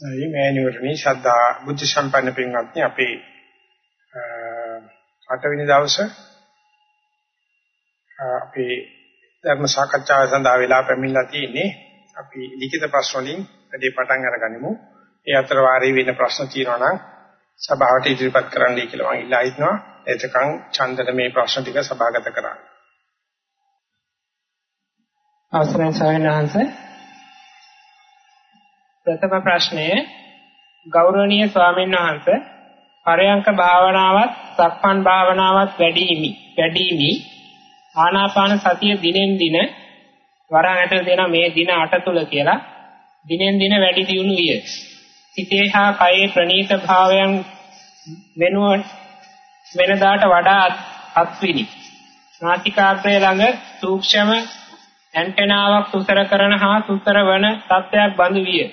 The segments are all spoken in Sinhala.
මේ මෑණිවරණි ශ්‍රද්ධා බුද්ධ සම්පන්න පින්වත්නි අපේ අටවෙනි දවසේ අපේ ධර්ම සාකච්ඡාව සඳහා වෙලා පැමිණලා තියෙන්නේ අපි ලිඛිත ප්‍රශ්න වලින් වැඩි පටන් අරගනිමු. ඒ අතර වාරේ වෙන ප්‍රශ්න තියෙනවා නම් සභාවට ඉදිරිපත් කරන්නයි කියලා මම ඉල්ලා හිටනවා. එතකන් ඡන්දන මේ ප්‍රශ්න ටික සභාගත කරන්න. අවසරයි සායනහන්සේ ප්‍රථම ප්‍රශ්නය ගෞරවනීය ස්වාමීන් වහන්සේ පරයන්ක භාවනාවත් සක්මන් භාවනාවත් වැඩිමි වැඩිමි ආනාපාන සතිය දිනෙන් දින වරහට දෙන මේ දින 8 තුල කියලා දිනෙන් දින වැඩි දියුණු විය. සිතේ හා කයේ ප්‍රනීත භාවයන් වෙනුවට වෙනදාට වඩා අත්විනි. නාසිකාග්‍රය ළඟ සූක්ෂම ඇන්ටෙනාවක් සුසර කරන හා සුසර වන තත්ත්වයක් බඳු විය.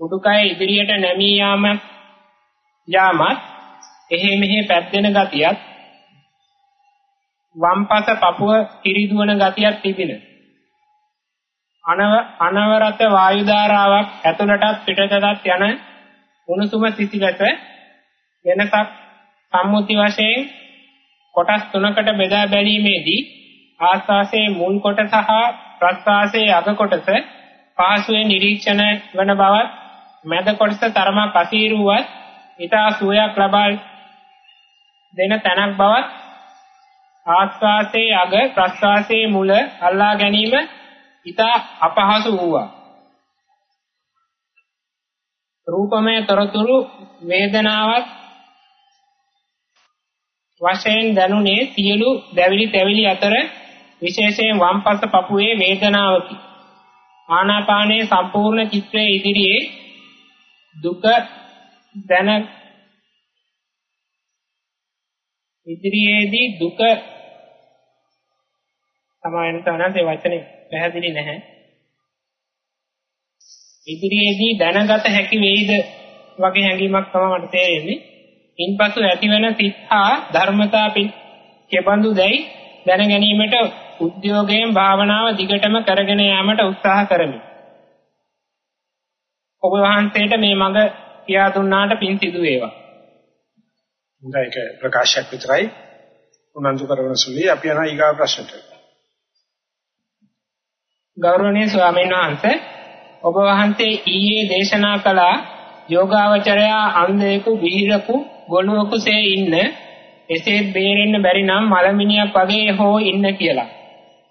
උඩුකය ඉදිරියට නැමී යාම යාමත් එහෙ මෙහෙ පැද්දෙන ගතියත් වම්පස පපුව කිරිදුවන ගතියක් තිබින. අනවරත වායු ධාරාවක් ඇතුළටත් පිටතටත් යන උණුසුම සිසිලස වෙනසක් සම්මුති වශයෙන් කොටස් තුනකට බෙදා බැලීමේදී ආස්වාසේ මුල් කොටස හා ප්‍රස්වාසයේ අග කොටස පහසුවෙන් නිරීක්ෂණය වන බවත් මැද කොටස තරමක් අසීරුවත් ඊටා සුවයක් ලබා දෙන තැනක් බවත් ආස්වාසේ අග ප්‍රස්වාසයේ මුල අල්ලා ගැනීම ඊටා අපහසු වූවා. රූපමය තොරතුරු වේදනාවක් වශයෙන් දැනුනේ සියලු දැවිලි තැවිලි අතර විශේෂයෙන් වම්පස පපුවේ වේදනාවකි. ආනාපානයේ සම්පූර්ණ චිත්‍රයේ ඉදිරියේ දුක දැන ඉදිරියේදී දුක සමායන තනසේ වචනේ පැහැදිලි නැහැ. ඉදිරියේදී දැනගත හැකි වෙයිද වගේ හැඟීමක් තමයි මට තේරෙන්නේ. ඉන්පසු ඇතිවන සිත් හා ධර්මතා කෙබඳු දැයි දැන ගැනීමට උද්‍යෝගයෙන් භාවනාව දිගටම කරගෙන යාමට උත්සාහ කරමි. ඔබ වහන්සේට මේ මඟ කියා දුන්නාට පින් සිදු වේවා. හොඳයි ඒක ප්‍රකාශයක් විතරයි. උනන්දු කරන සුළි අපි යනවා ඊගා ප්‍රශ්නට. ගෞරවනීය ස්වාමීන් වහන්සේ ඔබ වහන්සේ ඊයේ දේශනා කළ යෝගාවචරයා අන්ධයෙකු විහිරකු ගොනුවකුසේ ඉන්න එසේ බේරෙන්න බැරි නම් මලමිනියක් වගේ හෝ ඉන්න කියලා.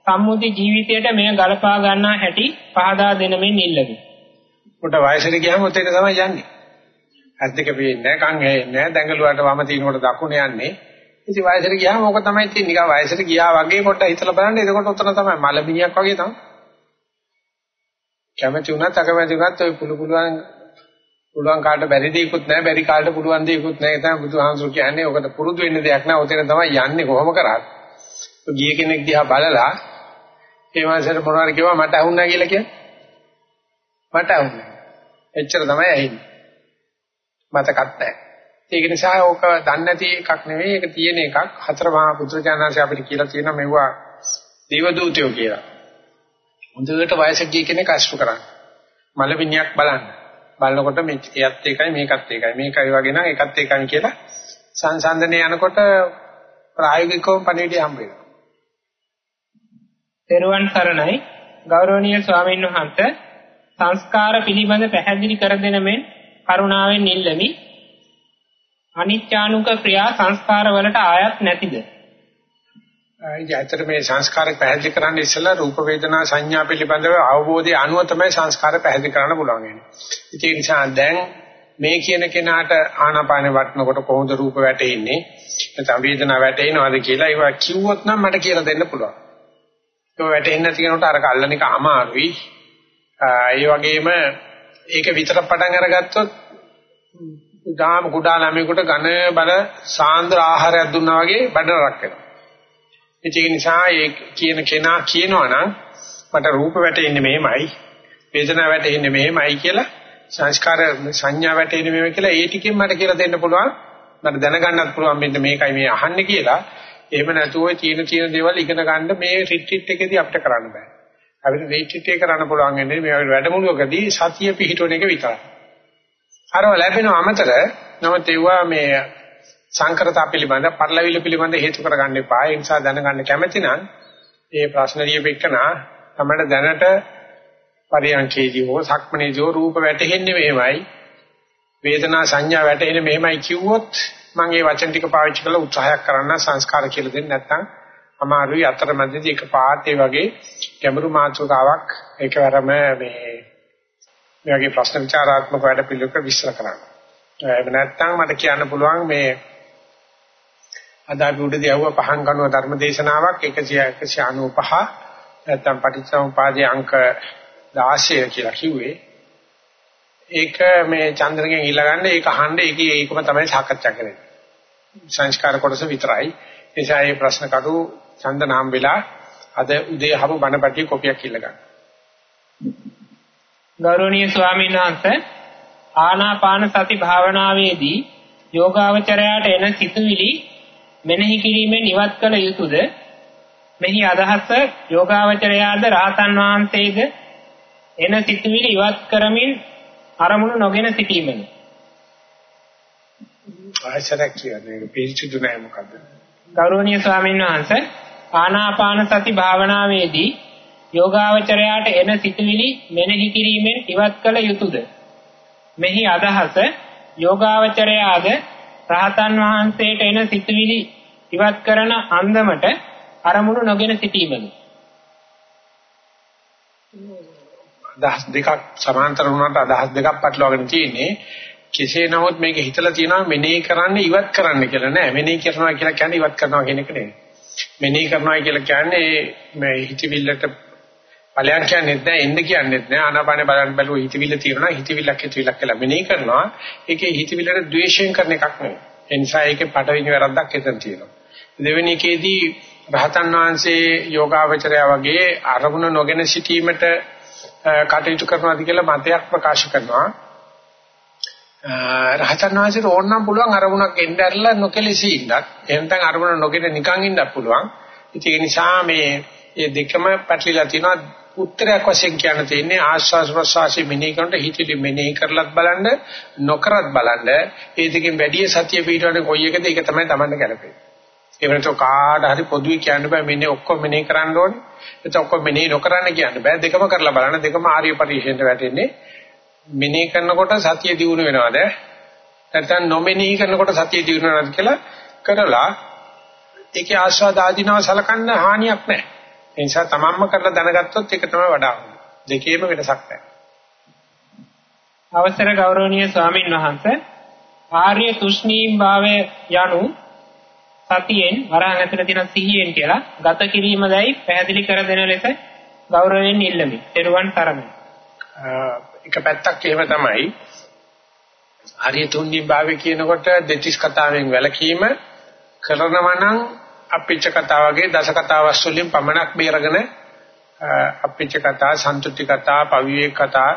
සම්මුති ජීවිතයට මෙය ගලපා ගන්නා හැටි පහදා දෙනමින් ඉල්ලමි. කොට වයසට ගියාම ඔතේක තමයි යන්නේ. ඇස් දෙක පේන්නේ නැහැ, කන් ඇහෙන්නේ නැහැ, දැඟලුවට වම තිනකොට දකුණ යන්නේ. ඉතින් වයසට ගියාම ඕක තමයි තියෙන්නේ. නිකන් වයසට ගියා වගේ පොඩ්ඩක් හිතලා බලන්න. එතකොට උතන තමයි මලමිනියක් වගේ තමයි. කැමති වුණත් අකමැති වුණත් ඔය පුළු පුළුවන් පුළුවන් කාට බැරි දෙයක්වත් නැහැ බැරි කාට පුළුවන් දෙයක්වත් නැහැ තමයි බුදුහාමුදුරු කියන්නේ. ඔකට පුරුදු වෙන්න දෙයක් නැහැ. ඔතන තමයි යන්නේ කොහොම කරත්. ගිය කෙනෙක් දිහා බලලා ඒ මාසෙට මොනවාරි කිව්වා මට අහුන්නේ කියලා කියන්නේ. මට අහුන්නේ. එච්චර තමයි ඇහින්නේ. මතකත් නැහැ. ඒක නිසා ඕක දන්නේ නැති එකක් නෙවෙයි ඒක තියෙන එකක්. හතර මහා පුත්‍රජානන්සේ අපිට කියලා තියෙනවා මෙවුවා දේව දූතයෝ කියලා. හොඳට වයසක ගිය කෙනෙක් අශ්‍රු කරන්න. මලවිනියක් බලන්න. බලනකොට මේ එයත් එකයි මේකත් එකයි මේකයි වගේ නම් එකත් එකයි කියලා සංසන්දනයේ යනකොට ප්‍රායෝගිකව පණිවිඩය හම්බ වෙනවා. තෙරුවන් සරණයි ගෞරවනීය ස්වාමීන් වහන්සේ සංස්කාර පිළිබඳ පැහැදිලි කර දෙන මෙන් කරුණාවෙන් ඉල්ලමි. අනිත්‍යානුක ක්‍රියා සංස්කාර වලට ආයත් නැතිද? ඉතින් ඇත්තට මේ සංස්කාර පැහැදිලි කරන්න ඉස්සෙල්ලා රූප වේදනා සංඥා පිළිබඳව අවබෝධය අනුව තමයි සංස්කාර පැහැදිලි කරන්න පුළුවන් වෙන්නේ. ඒ නිසා දැන් මේ කියන කෙනාට ආනාපාන වටනකොට කොහොමද රූප වැටෙන්නේ? නැත්නම් වේදනා වැටෙනවද කියලා ඒවා කිව්වොත් නම් මට කියලා දෙන්න පුළුවන්. ඒක වැටෙන්නේ නැති කෙනාට අරක අල්ලන එක අමාරුයි. ඒ වගේම ඒක විතර පටන් අරගත්තොත් ගාම කුඩා ළමයෙකුට ඝන බල සාන්ද්‍ර ආහාරයක් දුන්නා වගේ බඩරක් වෙනවා. ඒක නිසා ඒ කියන කෙනා කියනවා නම් මට රූප වැටෙන්නේ මෙහෙමයි, වේදනාව වැටෙන්නේ මෙහෙමයි කියලා සංස්කාර සංඥා වැටෙන්නේ මෙහෙමයි කියලා ඒ ටිකෙන් මට කියලා දෙන්න පුළුවන්. මට දැනගන්නත් පුළුවන් මෙන්න මේකයි මේ අහන්නේ කියලා. එහෙම නැතුව ඔය චීන චීන දේවල් ඉගෙන ගන්න මේ රිට්‍රීට් එකේදී අපිට කරන්න බෑ. අපිට රිට්‍රීට් එක කරන්න පුළුවන් වෙන්නේ මේ වැඩමුළුවකදී සතිය පිහිටවන එක විතරයි. අරව ලැබෙන අමතර නමුත් ඒවා මේ සංකරතා පිළිබඳ පරිලවිල පිළිබඳ හේතු කරගන්න එපා. ඒ නිසා දැනගන්න කැමැති නම් ඒ ප්‍රශ්න ලියපෙකනා තමයි දැනට පරියන්කේදී හෝ සක්මනේදී හෝ රූප වැටෙන්නේ මෙහෙමයි. වේදනා සංඥා වැටෙන්නේ මෙහෙමයි කිව්වොත් මම ඒ වචන ටික පාවිච්චි කරලා උත්සාහයක් කරන්න සංස්කාර කියලා දෙන්න නැත්නම් අමාරුයි අතරමැදදී එක පාට ඒ වගේ ගැඹුරු මාතෘකාවක් ඒකවරම මේ මේ වගේ ප්‍රශ්න විචාරාත්මක වැඩ පිළිවෙලක විශ්ල කරන්න. එහෙම නැත්නම් මට කියන්න පුළුවන් මේ අද අපි උඩදී යවුව පහන් කනුව ධර්මදේශනාවක් 195 නැත්නම් පටිච්චසමුපාදයේ අංක 16 කියලා කිව්වේ. ඒක මේ චන්ද්‍රගෙන් ඊළඟන්නේ ඒක අහන්න ඒකේ ඒකම තමයි සාකච්ඡා කරන්නේ. සංස්කාර කොටස විතරයි. එනිසා මේ ප්‍රශ්න කරු ඡන්ද නාම වෙලා අද උදේ හමු බණපටි කොපියක් ඉල්ල ගන්න. ගෞරවනීය ස්වාමීන් වහන්සේ ආනාපාන සති භාවනාවේදී යෝගාවචරයට එන සිතුවිලි මෙනෙහි කිරීමෙන් ඉවත් කළ යුතුයද? මෙහි අදහස යෝගාවචරයාද රහතන් වහන්සේද එන සිතුවිලි ඉවත් කරමින් අරමුණු නොගෙන සිටීමද? ආයසරක් කියන්නේ පිළිචුදු නැහැ මොකද්ද? ගෞරවනීය ස්වාමීන් වහන්සේ ආනාපාන සති භාවනාවේදී යෝගාවචරයාට එන සිතුවිලි මෙනෙහි කිරීමෙන් ඉවත් කළ යුතුයද? මෙහි අදහස යෝගාවචරයාද රහතන් වහන්සේට එන සිතුවිලි ඉවත් කරන අන්දමට අරමුණු නොගෙන සිටීමද? අදහස් දෙකක් සමාන්තර වුණාට අදහස් දෙකක් පැටලවගෙන තියෙන්නේ කෙසේ නමුත් මේක හිතලා තියෙනවා මෙනෙහි කරන්න ඉවත් කරන්න කියලා නෑ. මෙනෙහි කරනවා කියලා කියන්නේ ඉවත් කරනවා කියන එක නෙවෙයි. මෙනෙහි කරනවා කියලා කියන්නේ මේ හිතවිල්ලට ඵලයන් කියන්නේ නැහැ එන්න කියන්නේ නැහැ ආනාපානේ බලන්න බැලුව හිතවිල්ල තියෙනවා හිතවිල්ලක් හිතවිල්ලක් කියලා මෙනෙහි කරනවා. ඒකේ හිතවිල්ලට ද්වේෂයෙන් කරන එකක් නෙවෙයි. ඒ නිසා ඒකේ පටවිනි වැරද්දක් එතන තියෙනවා. දෙවෙනි එකේදී රහතන් වහන්සේ යෝගාවචරය වගේ අරමුණ නොගෙන සිටීමට කටයුතු කරනවාද කියලා මතයක් ප්‍රකාශ කරනවා. රහතන් වහන්සේට ඕනනම් පුළුවන් අරමුණක් එන්න ඇරලා නොකෙලෙසී ඉන්නත් එහෙනම් අරමුණ නොගෙන නිකන් ඉන්නත් පුළුවන්. ඒ නිසා මේ මේ දෙකම පැටලිලා තියෙනවා උත්තරයක් වශයෙන් කියන්න තියෙන්නේ ආස්වාස් ප්‍රසවාසයේ මෙනෙහි කරනට හිතේ මෙනෙහි කරලත් බලන්න නොකරත් බලන්න. ඒ දෙකෙන් වැඩි සතිය පිටවන්නේ කොයි එකද? ඒක තමයි Tamanne ගැලපෙන්නේ ඒ වෙනතෝ කාට හරි පොදුයි කියන්න බෑ. මෙන්නේ ඔක්කොම මෙනෙහි කරන්න ඕනේ. එතකොට ඔක්කොම මෙනෙහි නොකරන්න කියන්න බෑ. දෙකම කරලා බලන්න. දෙකම ආර්ය පරිශ්‍රයට වැටෙන්නේ. මෙනෙහි කරනකොට සතිය දියුණු වෙනවද නැත්නම් නොමෙනෙහි කරනකොට සතිය දියුණු වෙනවද කියලා කරලා ඒකේ ආස්වාද ආධිනව සලකන්න හානියක් නැහැ ඒ නිසා තමන්ම කරලා දැනගත්තොත් ඒක තමයි වඩා හොඳ. දෙකේම වෙනසක් නැහැ. අවසර ගෞරවනීය ස්වාමින් වහන්සේ ආර්ය තුෂ්ණීම් භාවය යනු සතියෙන් වරහන් ඇතුළේ තියෙන සිහියෙන් කියලා ගත කිරීමදයි පැහැදිලි කර දෙන ලෙස ගෞරවයෙන් ඉල්ලමි. ත්වන් තරමයි. එක පැත්තක් එහෙම තමයි. ආර්ය තුෂ්ණීම් භාවය කියනකොට දෙතිස් කතාවෙන් වැළකීම කරනවා නම් අපිච්ච කතා වගේ දස කතා වස්තු වලින් පමණක් බේරගෙන අපිච්ච කතා, සන්තුට්ටි කතා, පවිවේක කතා,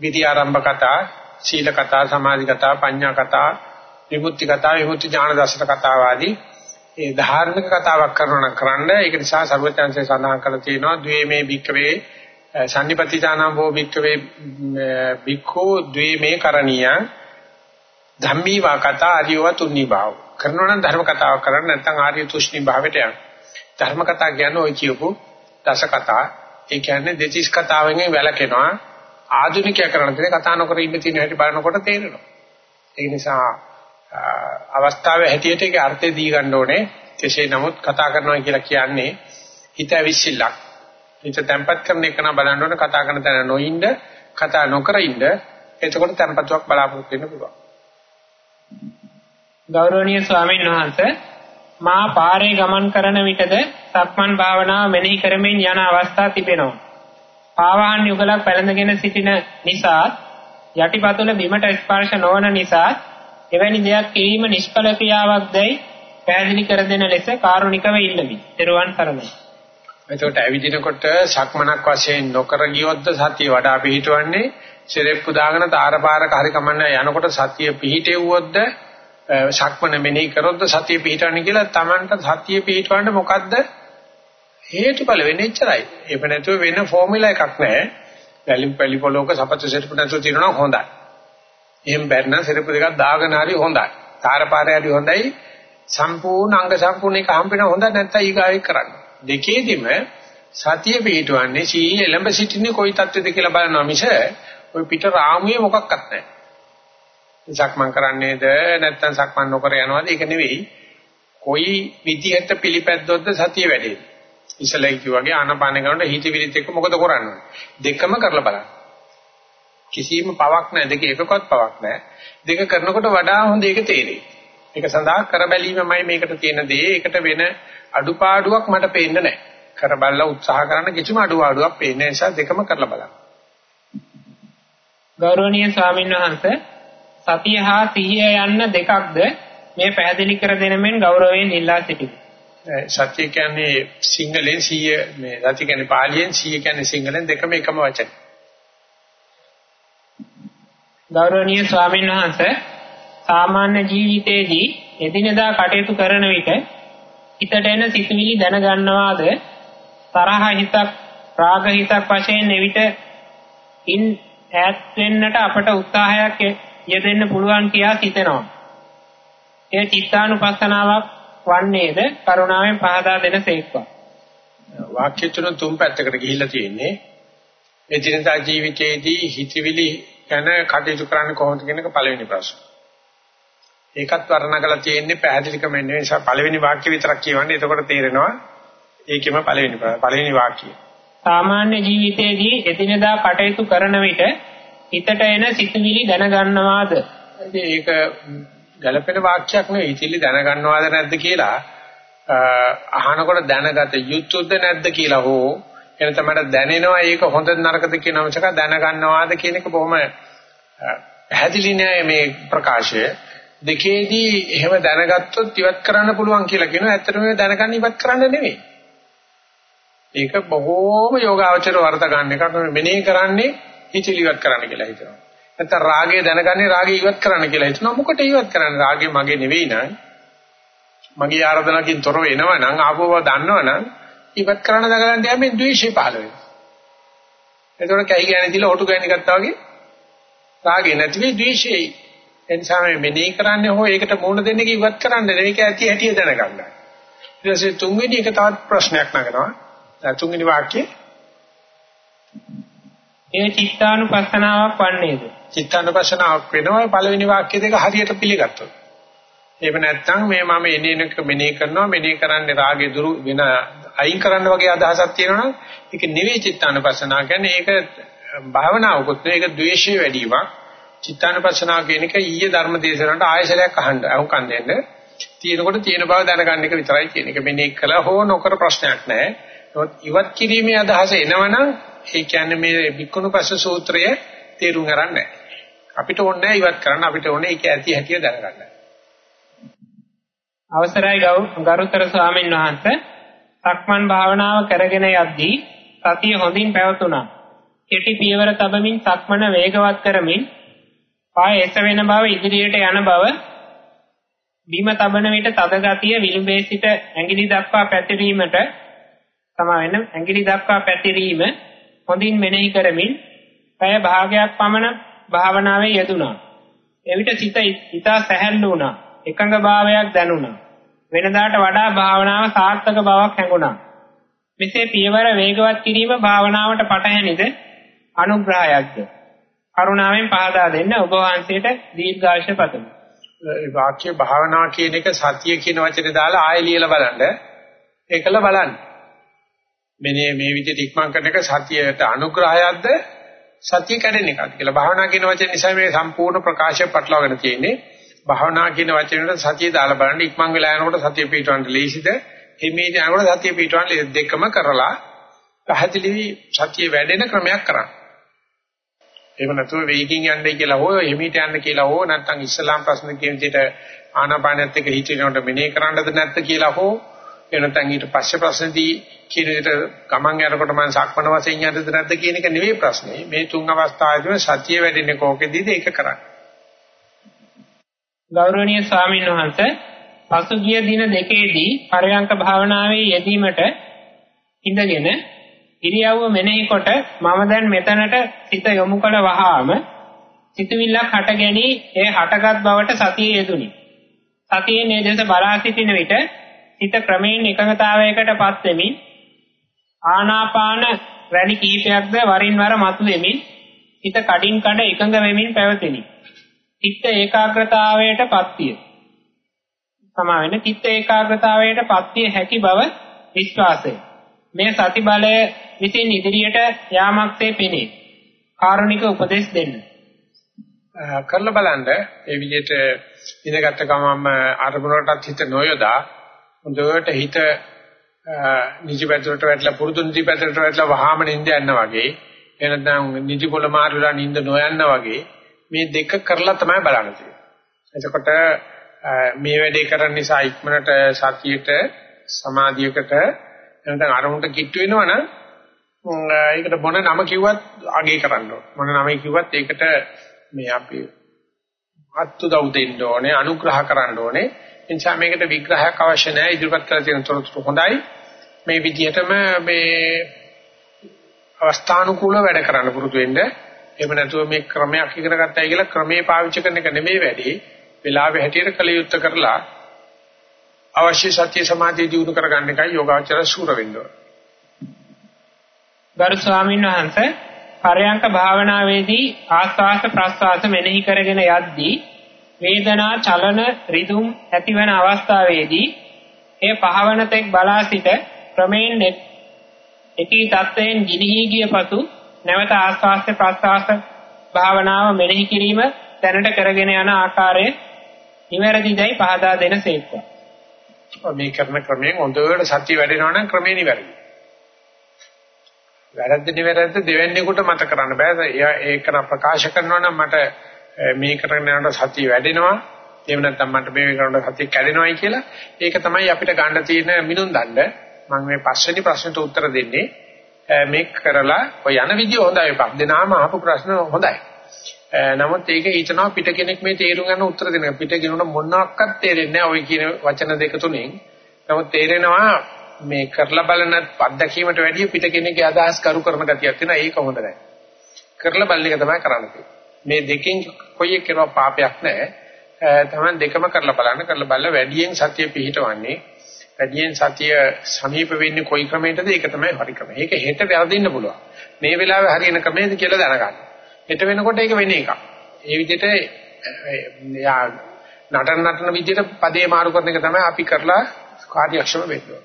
විදි ආරම්භ කතා, සීල කතා, සමාධි කතා, පඤ්ඤා කතා, විමුක්ති කතා, විමුක්ති ඥාන දර්ශන කතා ආදී ඒ ධාර්මික කතාවක් කරනවා නම් කරන්න ඒක නිසා සර්වඥාන්සේ සඳහන් කරලා තියෙනවා ද්වේමේ භික්කවේ සම්නිපතිදානම් වූ භික්කවේ භික්ඛෝ ද්වේමේ කරණීය ධම්මී වා කතා ආර්යව තුන්නී භාව කරනවා නම් ධර්ම කතාවක් කරන්න නැත්නම් ආර්ය තුෂ්ණි භාවයට යන්න. ධර්ම කතා කියන්නේ ওই කියපු දස කතා. ඒ කියන්නේ දෙතිස් කතාවෙන් වැළකෙනවා. ආධුනිකයා කරන දේ කතා නොකර ඉන්න තියෙන හැටි බලනකොට තේරෙනවා. ඒ නිසා අවස්ථාවේ හැටියට ඒක අර්ථය දී ගන්න ඕනේ. කෙසේ නමුත් කතා කරනවා කියලා කියන්නේ හිත ඇවිස්සිල්ලක්. හිත තැම්පත් කරන එක නා බලන්න ඕනේ කතා කරන තැන නොඉන්න කතා නොකර ඉන්න. එතකොට තැම්පතුවක් බලාපොරොත්තු වෙන්න පුළුවන්. ගෞරවනීය ස්වාමීන් වහන්සේ මා පාරේ ගමන් කරන විටද සක්මන් භාවනාව මෙනෙහි කරමින් යන අවස්ථා තිබෙනවා. පාවාහන් යුගලක් පැලඳගෙන සිටින නිසා යටිපතුල බිමට ස්පර්ශ නොවන නිසා එවැනි දෙයක් කිරීම නිෂ්ඵල ක්‍රියාවක් දැයි පැහැදිලි කර දෙන ලෙස කාරුණිකව ඉල්ලමි. ත්වන් සරණයි. එතකොට ඇවිදිනකොට සක්මනක් වශයෙන් නොකර ගියොත්ද සතිය වඩා පිහිටවන්නේ සිරෙප්පු දාගෙන තාරපාරක හරි කමන්නේ යනකොට සතිය පිහිටෙව්වොත්ද ශක්මන මෙනෙහි කරොත් සතිය පිහිටවන්නේ කියලා Tamanට සතිය පිහිටවන්න මොකද්ද හේතුඵල වෙන්නේ එච්චරයි. ඒක නැතුව වෙන ෆෝමියුලා එකක් නැහැ. වැලි පැලි පොලෝක සපත්තු සෙරපු නැතුව තියෙනවා හොඳයි. එහෙම බැරනම් සෙරපු දෙකක් දාගෙන හරි හොඳයි. තාරපාරේ හරි හොඳයි. සම්පූර්ණ අංග සම්පූර්ණ එක හම්බෙන හොඳ නැත්නම් ඊගාවෙක් කරන්න. දෙකේදීම සතිය පිටවන්නේ සීයේ එළඹ සිටින්නේ කොයි தත්ත්වෙද කියලා බලනවා මිස ওই පිට රාමුවේ මොකක්වත් නැහැ. සක්මන් කරන්නේද නැත්නම් සක්මන් නොකර යනවාද ඒක නෙවෙයි. කොයි විදිහට පිළිපැද්දොත්ද සතිය වැඩේ. ඉසලයි කිව්වාගේ ආනපාන කරනකොට හිතවිලිත් එක්ක මොකද කරන්නේ? දෙකම කරලා බලන්න. කිසිම පවක් නැහැ දෙක එකකවත් පවක් නැහැ. දෙක කරනකොට වඩා හොඳ ඒක තේරෙයි. ඒක සඳහා කර බැලීමමයි මේකට තියෙන දේ. ඒකට වෙන අඩුපාඩුවක් මට පේන්නේ නැහැ. කර බලලා උත්සාහ කරන කිසිම අඩුපාඩුවක් පේන්නේ නැහැ. නිසා දෙකම කරලා බලන්න. ගෞරවනීය ස්වාමීන් වහන්සේ සතිය හා සිහිය යන්න දෙකක්ද මේ පැහැදිලි කර දෙන මෙන් ගෞරවයෙන් ඉල්ලා සිටිමි. සත්‍ය කියන්නේ සිංහලෙන් සිහිය මේ සත්‍ය කියන්නේ පාලියෙන් සිහිය කියන්නේ සිංහලෙන් දෙකම එකම වචන. ගෞරවනීය ස්වාමීන් වහන්සේ සාමාන්‍ය ජීවිතයේදී එදිනෙදා කටයුතු කරන විට හිතට එන සිතුවිලි දැනගන්නවාද තරහ හිතක් රාග හිතක් වශයෙන් එවිට ඉන් ඈත් වෙන්නට අපට උත්සාහයක් යෙදෙන්න පුළුවන් කියා හිතෙනවා. ඒ චිත්තානුපස්සනාවක් වන්නේද කරුණාවෙන් පහදා දෙන සේක්වා. වාක්‍ය තුන තුන් පැත්තකට ගිහිල්ලා තියෙන්නේ. එදිනදා ජීවිතයේදී හිතවිලි ගැන කටයුතු කරන්නේ කොහොමද කියන එක පළවෙනි ප්‍රශ්න. ඒකත් වර්ණනකලා තියෙන්නේ පැහැදිලිකම වෙන නිසා පළවෙනි වාක්‍ය විතරක් කියවන්නේ එතකොට තේරෙනවා ඒකෙම පළවෙනි පළවෙනි වාක්‍යය. සාමාන්‍ය ජීවිතයේදී එදිනදා කටයුතු කරන විට හිතට එන සිතුවිලි දැනගන්නවාද? ඒක ගැළපෙන වාක්‍යයක් නෙවෙයි. ඉතිලි දැනගන්නවාද නැද්ද කියලා අහනකොට දැනගත යුතුද නැද්ද කියලා හෝ එන තමයි දැනෙනවා ඒක හොඳ නරකද කියන මිසක දැනගන්නවාද කියන එක බොහොම පැහැදිලි නෑ මේ ප්‍රකාශය. දෙකේදී එහෙම දැනගත්තොත් ඉවත් කරන්න පුළුවන් කියලා කියනවා. ඇත්තටම මේ දැනගන්න ඉවත් කරන්න නෙවෙයි. ඒක බොහෝම යෝගාවචර වර්ධ ගන්න එකක් මෙනෙහි කරන්නේ හිතිලි ඉවත් කරන්න කියලා හිතනවා. නැත්නම් රාගය දැනගන්නේ රාගය ඉවත් කරන්න කියලා හිතනවා. මොකට ඉවත් කරන්නේ? රාගය මගේ නෙවෙයි නං. මගේ ආරාධනාවකින් තොරව එනවා නම් ආපෝව දන්නවනම් ඉවත් කරන්න දගලන්න යන්නේ ද්වේෂය පහළ වෙනවා. එතකොට කැහි ගෑනේ දිලා ඔටු ගෑනේ ගත්තා වගේ රාගය නැති වෙයි ද්වේෂයයි. එනිසා මේ මෙනෙහි කරන්නේ හෝ ඒකට මුහුණ දෙන්න කි ඉවත් කරන්න නෙවෙයි ඇති හැටි දැනගන්න. ඊට පස්සේ තුන්වෙනි එක තවත් ප්‍රශ්නයක් නගනවා. තුන්වෙනි වාක්‍යයේ ඒ චිත්තානුපස්සනාවක් වන්නේද? චිත්තානුපස්සනාවක් වෙනවා පළවෙනි වාක්‍ය දෙක හරියට පිළිගත්තොත්. එහෙම නැත්නම් මේ මම එනේනක මෙනේ කරනවා මෙනේ කරන්නේ රාගේ දුරු වෙන අයින් කරන්න වගේ අදහසක් තියෙනවනම් ඒක නෙවෙයි චිත්තානුපස්සනාව කියන්නේ ඒක භාවනාවකුත් නෙවෙයි ඒක ද්වේෂය වැඩිවීමක්. චිත්තානුපස්සනාව කියන එක ඊයේ ධර්ම දේශනාවට ආයශරයක් අහන්න අහුම්කම් දෙන්න. තියෙනකොට තියෙන බව දැනගන්න එක විතරයි කියන එක. මෙනේ කළා හෝ නොකර ප්‍රශ්නයක් නැහැ. නමුත් ඉවත් කිරීමේ අදහස එනවනම් ඒ කියන්නේ මේ වික්කුණුපස්ස සූත්‍රය තේරුම් ගන්න නැහැ. අපිට ඕනේ ඉවත් කරන්න අපිට ඕනේ ඒක ඇති හැටිය දැනගන්න. අවසරයි ගරුතර ස්වාමීන් වහන්සේ සක්මන් භාවනාව කරගෙන යද්දී සතිය හොඳින් පැවතුණා. කෙටි පියවර තබමින් සක්මන වේගවත් කරමින් පාය එසවෙන බව ඉදිරියට යන බව බිම තබන විට තද ගතිය විලුඹේ සිට ඇඟිලි දක්වා පැතිරීමට තමා වෙන ඇඟිලි දක්වා පැතිරීම හොඳින් මෙනෙහි කරමින් පැය භාගයක් පමණ භාවනාවේ යෙදුණා. එවිට සිත ඉතා සැහැල්ලු වුණා. එකඟ භාවයක් දැනුණා. වෙනදාට වඩා භාවනාව සාර්ථක බවක් හැඟුණා. මෙසේ පියවර වේගවත් කිරීම භාවනාවට පටහැනිද අනුග්‍රහයක්ද? කරුණාවෙන් පහදා දෙන්න ඔබ වහන්සේට දීර්ඝාෂ පතමි. ඒ වාක්‍ය භාවනා කියන එක සතිය කියන වචනේ දාලා ආයෙ ලියලා බලන්න. ඒකල බලන්න. මෙනේ මේ විදිහට ඉක්මන් කරන එක සතියට අනුග්‍රහයක්ද? සතිය කැඩෙන එකක්ද කියලා. භාවනා කියන වචන නිසා මේ සම්පූර්ණ ප්‍රකාශය පටලවාගෙන තියෙන්නේ. භාවනා කියන වචනේට සතිය දාලා බලන්න. ඉක්මන් වෙලා යනකොට සතිය පිටවන්න ලේසිද? හිමීට යනකොට සතිය පිටවන්න දෙකම කරලා පැහැදිලි සතිය වැඩෙන ක්‍රමයක් කරන්න. එහෙම නැතුව වේගින් යන්නයි කියලා හෝ හිමීට යන්න කියලා හෝ නැත්නම් ඉස්ලාම් ප්‍රශ්න කියන විදිහට ආනාපානයත් එක්ක හිතේනකොට මෙනේ කරන්නද නැත්ද කියලා හෝ එනතන් ඊට පස්සේ ප්‍රශ්නදී කියන විදිහට ගමන් යනකොට මම සක්මන වශයෙන් යන්නද නැද්ද කියන එක නෙවෙයි ප්‍රශ්නේ. මේ තුන් අවස්ථාවේදීම සතිය වැඩෙන්නේ කොකෙදීද ඒක කරන්නේ. ගෞරවනීය ස්වාමීන් වහන්සේ පසුගිය දින දෙකේදී පරයන්ක භාවනාවේ යෙදීමට ඉඳගෙන ඉරියව්ව මෙනෙහි කොට මම දැන් මෙතනට සිත යොමු කළ වහාම සිතුවිල්ලක් හට ගැනී ඒ හටගත් බවට සතිය යෙදුනි. සතියේ මේ දෙස බලා සිටින විට සිත ක්‍රමයෙන් එකඟතාවයකටපත් වෙමින් ආනාපාන රැලි කිහිපයක්ද වරින් වර මතුවෙමින් හිත කඩින් කඩ එකඟ වෙමින් පැවතිනි. චිත්ත ඒකාග්‍රතාවයට පත්විය. සමා වෙන චිත්ත ඒකාග්‍රතාවයට පත්විය හැකි බව විශ්වාසය. මේ සති බලය විසින් ඉදිරියට යාමක්සේ පෙනේ. කාරුණික උපදෙස් දෙන්න. කරලා බලන්න ඒ විදිහට ඉඳගත්ත ගමන්ම අරමුණටත් හිත නොයදා හොඳට හිත නිදිපැත්තට වැටලා පුරුදු නිදිපැත්තට වැටලා වහාම නිින්ද යනවා වගේ එනනම් නිදි පොළ මාරුලා නිින්ද නොයන්න වගේ මේ දෙක කරලා තමයි බලන්න තියෙන්නේ. එතකොට මේ වැඩේ කරන නිසා ඉක්මනට සතියට සමාධියකට එනනම් අරමුණට කිට්ටු වෙනවනම් ඒකට මොන නම කිව්වත් අගේ කරන්න ඕන. මොන නමයි කිව්වත් ඒකට මේ අපි අත්තු දව් දෙන්න ඕනේ අනුග්‍රහ කරන්න ඕනේ. එනිසා මේකට විග්‍රහයක් අවශ්‍ය නැහැ. ඉදිරිපත් කරලා තියෙන තොරතුරු හොඳයි. මේ විදිහටම මේ අවස්ථානුකූල වැඩ කරන්න පුරුදු වෙන්න. එහෙම නැතුව මේ ක්‍රමයක් ඉගෙන ගන්නයි කියලා ක්‍රමේ පාවිච්චි කරන එක නෙමෙයි වැඩි. වෙලාවෙ හැටියට කළ යුත්තේ කරලා අවශ්‍ය සත්‍ය සමාධිය දිනු කරගන්න එකයි යෝගාචර සූර වෙන්න ඕන. ගරු ස්වාමීන් වහන්සේ පරයන්ක භාවනාවේදී ආස්වාස ප්‍රස්වාස මෙනෙහි කරගෙන යද්දී වේදනා චලන රිදුම් ඇතිවන අවස්ථාවේදී එය පහවන තෙක් බලා සිට ක්‍රමයෙන් එකී තත්වයෙන් ගිලිහි ගිය පසු නැවත ආස්වාස ප්‍රස්වාස භාවනාව මෙනෙහි කිරීම දැනට කරගෙන යන ආකාරය නිවැරදිදයි පහදා දෙන සේක්වා. මේ කරන ක්‍රමයෙන් හොඳට සත්‍ය වැඩෙනවා නම් ක්‍රමේ නිවැරදි. වැරද්ද නිවැරද්ද දෙවන්නේකට මත කරන්න බෑ. එයා ඒක ප්‍රකාශ කරනවා නම් මට මේ කරගෙන යනකොට සතිය වැඩෙනවා. එහෙම නැත්නම් මට මේ කරනකොට සතිය කැඩෙනවායි කියලා. ඒක තමයි අපිට ගන්න තියෙන මිනුම් දණ්ඩ. මම මේ පස්වෙනි ප්‍රශ්නට උත්තර දෙන්නේ. මේක කරලා ඔය යන විදිය හොඳයි. පස් දෙනාම අහපු ප්‍රශ්න හොඳයි. නමුත් ඒක හිතනවා පිට කෙනෙක් මේ තේරුම් ගන්න උත්තර දෙනවා. පිට කෙනෙකුට මොනවත් තේරෙන්නේ නැහැ ওই කියන වචන දෙක තුනෙන්. නමුත් තේරෙනවා මේ කරලා බලන අත්දැකීමට වැඩිය පිට කෙනෙක්ගේ අදහස් කරු කරන ගතියක් තියෙනවා ඒක හොඳ නැහැ. කරලා බලන එක තමයි කරන්න මේ දෙකෙන් කොයි එකේවත් පාපයක් නැහැ. තමයි දෙකම කරලා බලන්න කරලා බලලා වැඩියෙන් සතිය පිහිටවන්නේ වැඩියෙන් සතිය සමීප වෙන්නේ කොයි ක්‍රමයකටද ඒක තමයි හරි ක්‍රමය. ඒක හෙට වැරදින්න පුළුවන්. මේ වෙලාවේ හරියන ක්‍රමයද කියලා දැනගන්න. හෙට වෙනකොට ඒක වෙන එකක්. ඒ විදිහට යා නටන නටන විදිහට පදේ මාරු කරන එක තමයි අපි කරලා කාර්යක්ෂම වෙන්නේ.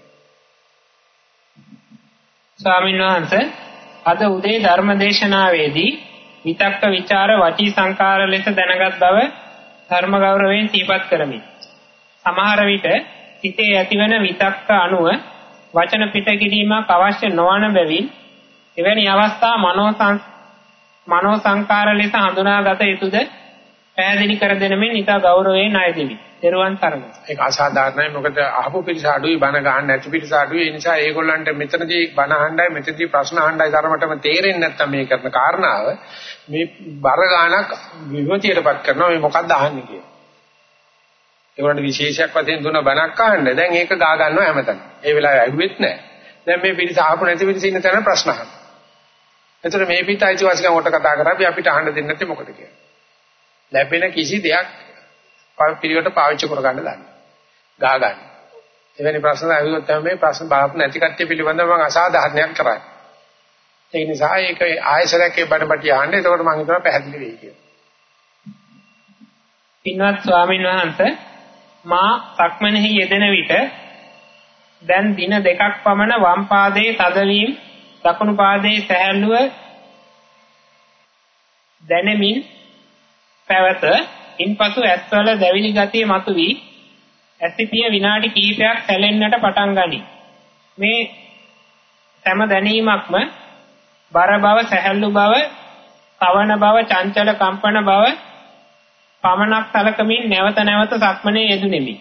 ස්වාමීන් වහන්සේ අද උදේ ධර්මදේශනාවේදී විතක්ක ਵਿਚාර වචී සංකාර ලෙස දැනගත් බව ධර්ම ගෞරවයෙන් සිහිපත් කරමි. සමහර විට සිතේ ඇතිවන විතක්ක අනුව වචන පිට කිරීමක් අවශ්‍ය නොවන බැවින් එවැනි අවස්ථා මනෝ මනෝ සංකාර ලෙස හඳුනාගත යුතුද පැහැදිලි කර දෙන මෙන් ඊට ගෞරවයෙන් අය දෙවි. දරුවන් තරණ. ඒක අසාධාරණයි මොකද අහපු පිරිස අඩුයි බණ ගන්න නැති පිරිස අඩුයි ඒ නිසා ඒගොල්ලන්ට මෙතනදී බණ අහන්නයි මෙතනදී ප්‍රශ්න අහන්නයි ධර්මතම තේරෙන්නේ නැත්තම් මේ කරන කාරණාව මේ බර ගානක් විමතියටපත් කරනවා මේ මොකද්ද අහන්නේ කියලා. ඒගොල්ලන්ට විශේෂයක් වශයෙන් දුන බණක් අහන්න දැන් ඒක ගා ගන්නවා හැමතැනම. ඒ වෙලාවේ ඇහුවෙත් නැහැ. දැන් මේ පිරිස අහපු නැති පිරිස ඉන්න තැන ප්‍රශ්න අහනවා. එතකොට මේ පිට අයිතිවාසිකම් කොට කතා කරා අපි අපිට අහන්න දෙන්නේ නැත්තේ මොකද කියලා. ලැබෙන කිසි දෙයක් පිළිවෙලට පාවිච්චි කරගන්න දන්නේ. ගහ ගන්න. එවැනි ප්‍රශ්න අහුවොත් තමයි මේ ප්‍රශ්න බලපු නැති කට්ටිය පිළිබඳව මම අසාධාරණයක් කරන්නේ. ඒ නිසා ඒක ආයසරයක් ඒ බඩපටි අහන්න එතකොට මම හිතනවා පැහැදිලි වෙයි කියලා. පින්වත් ස්වාමීන් වහන්සේ මා සක්මනෙහි යෙදෙන විට දැන් දින දෙකක් පමණ වම් පාදයේ තදවීම දකුණු පාදයේ සැහැල්ලුව දැනෙමින් පැවත ඉන්පසු ඇස්වල දැවිලි ගතිය මතුවී ඇසිපිය විනාඩි කිහිපයක් සැලෙන්නට පටන් ගනී. මේ සෑම දැනීමක්ම බර බව, සැහැල්ලු බව, කවන බව, චංචල කම්පන බව පමණක් සලකමින් නැවත නැවත සක්මනේ යෙදුණෙමි.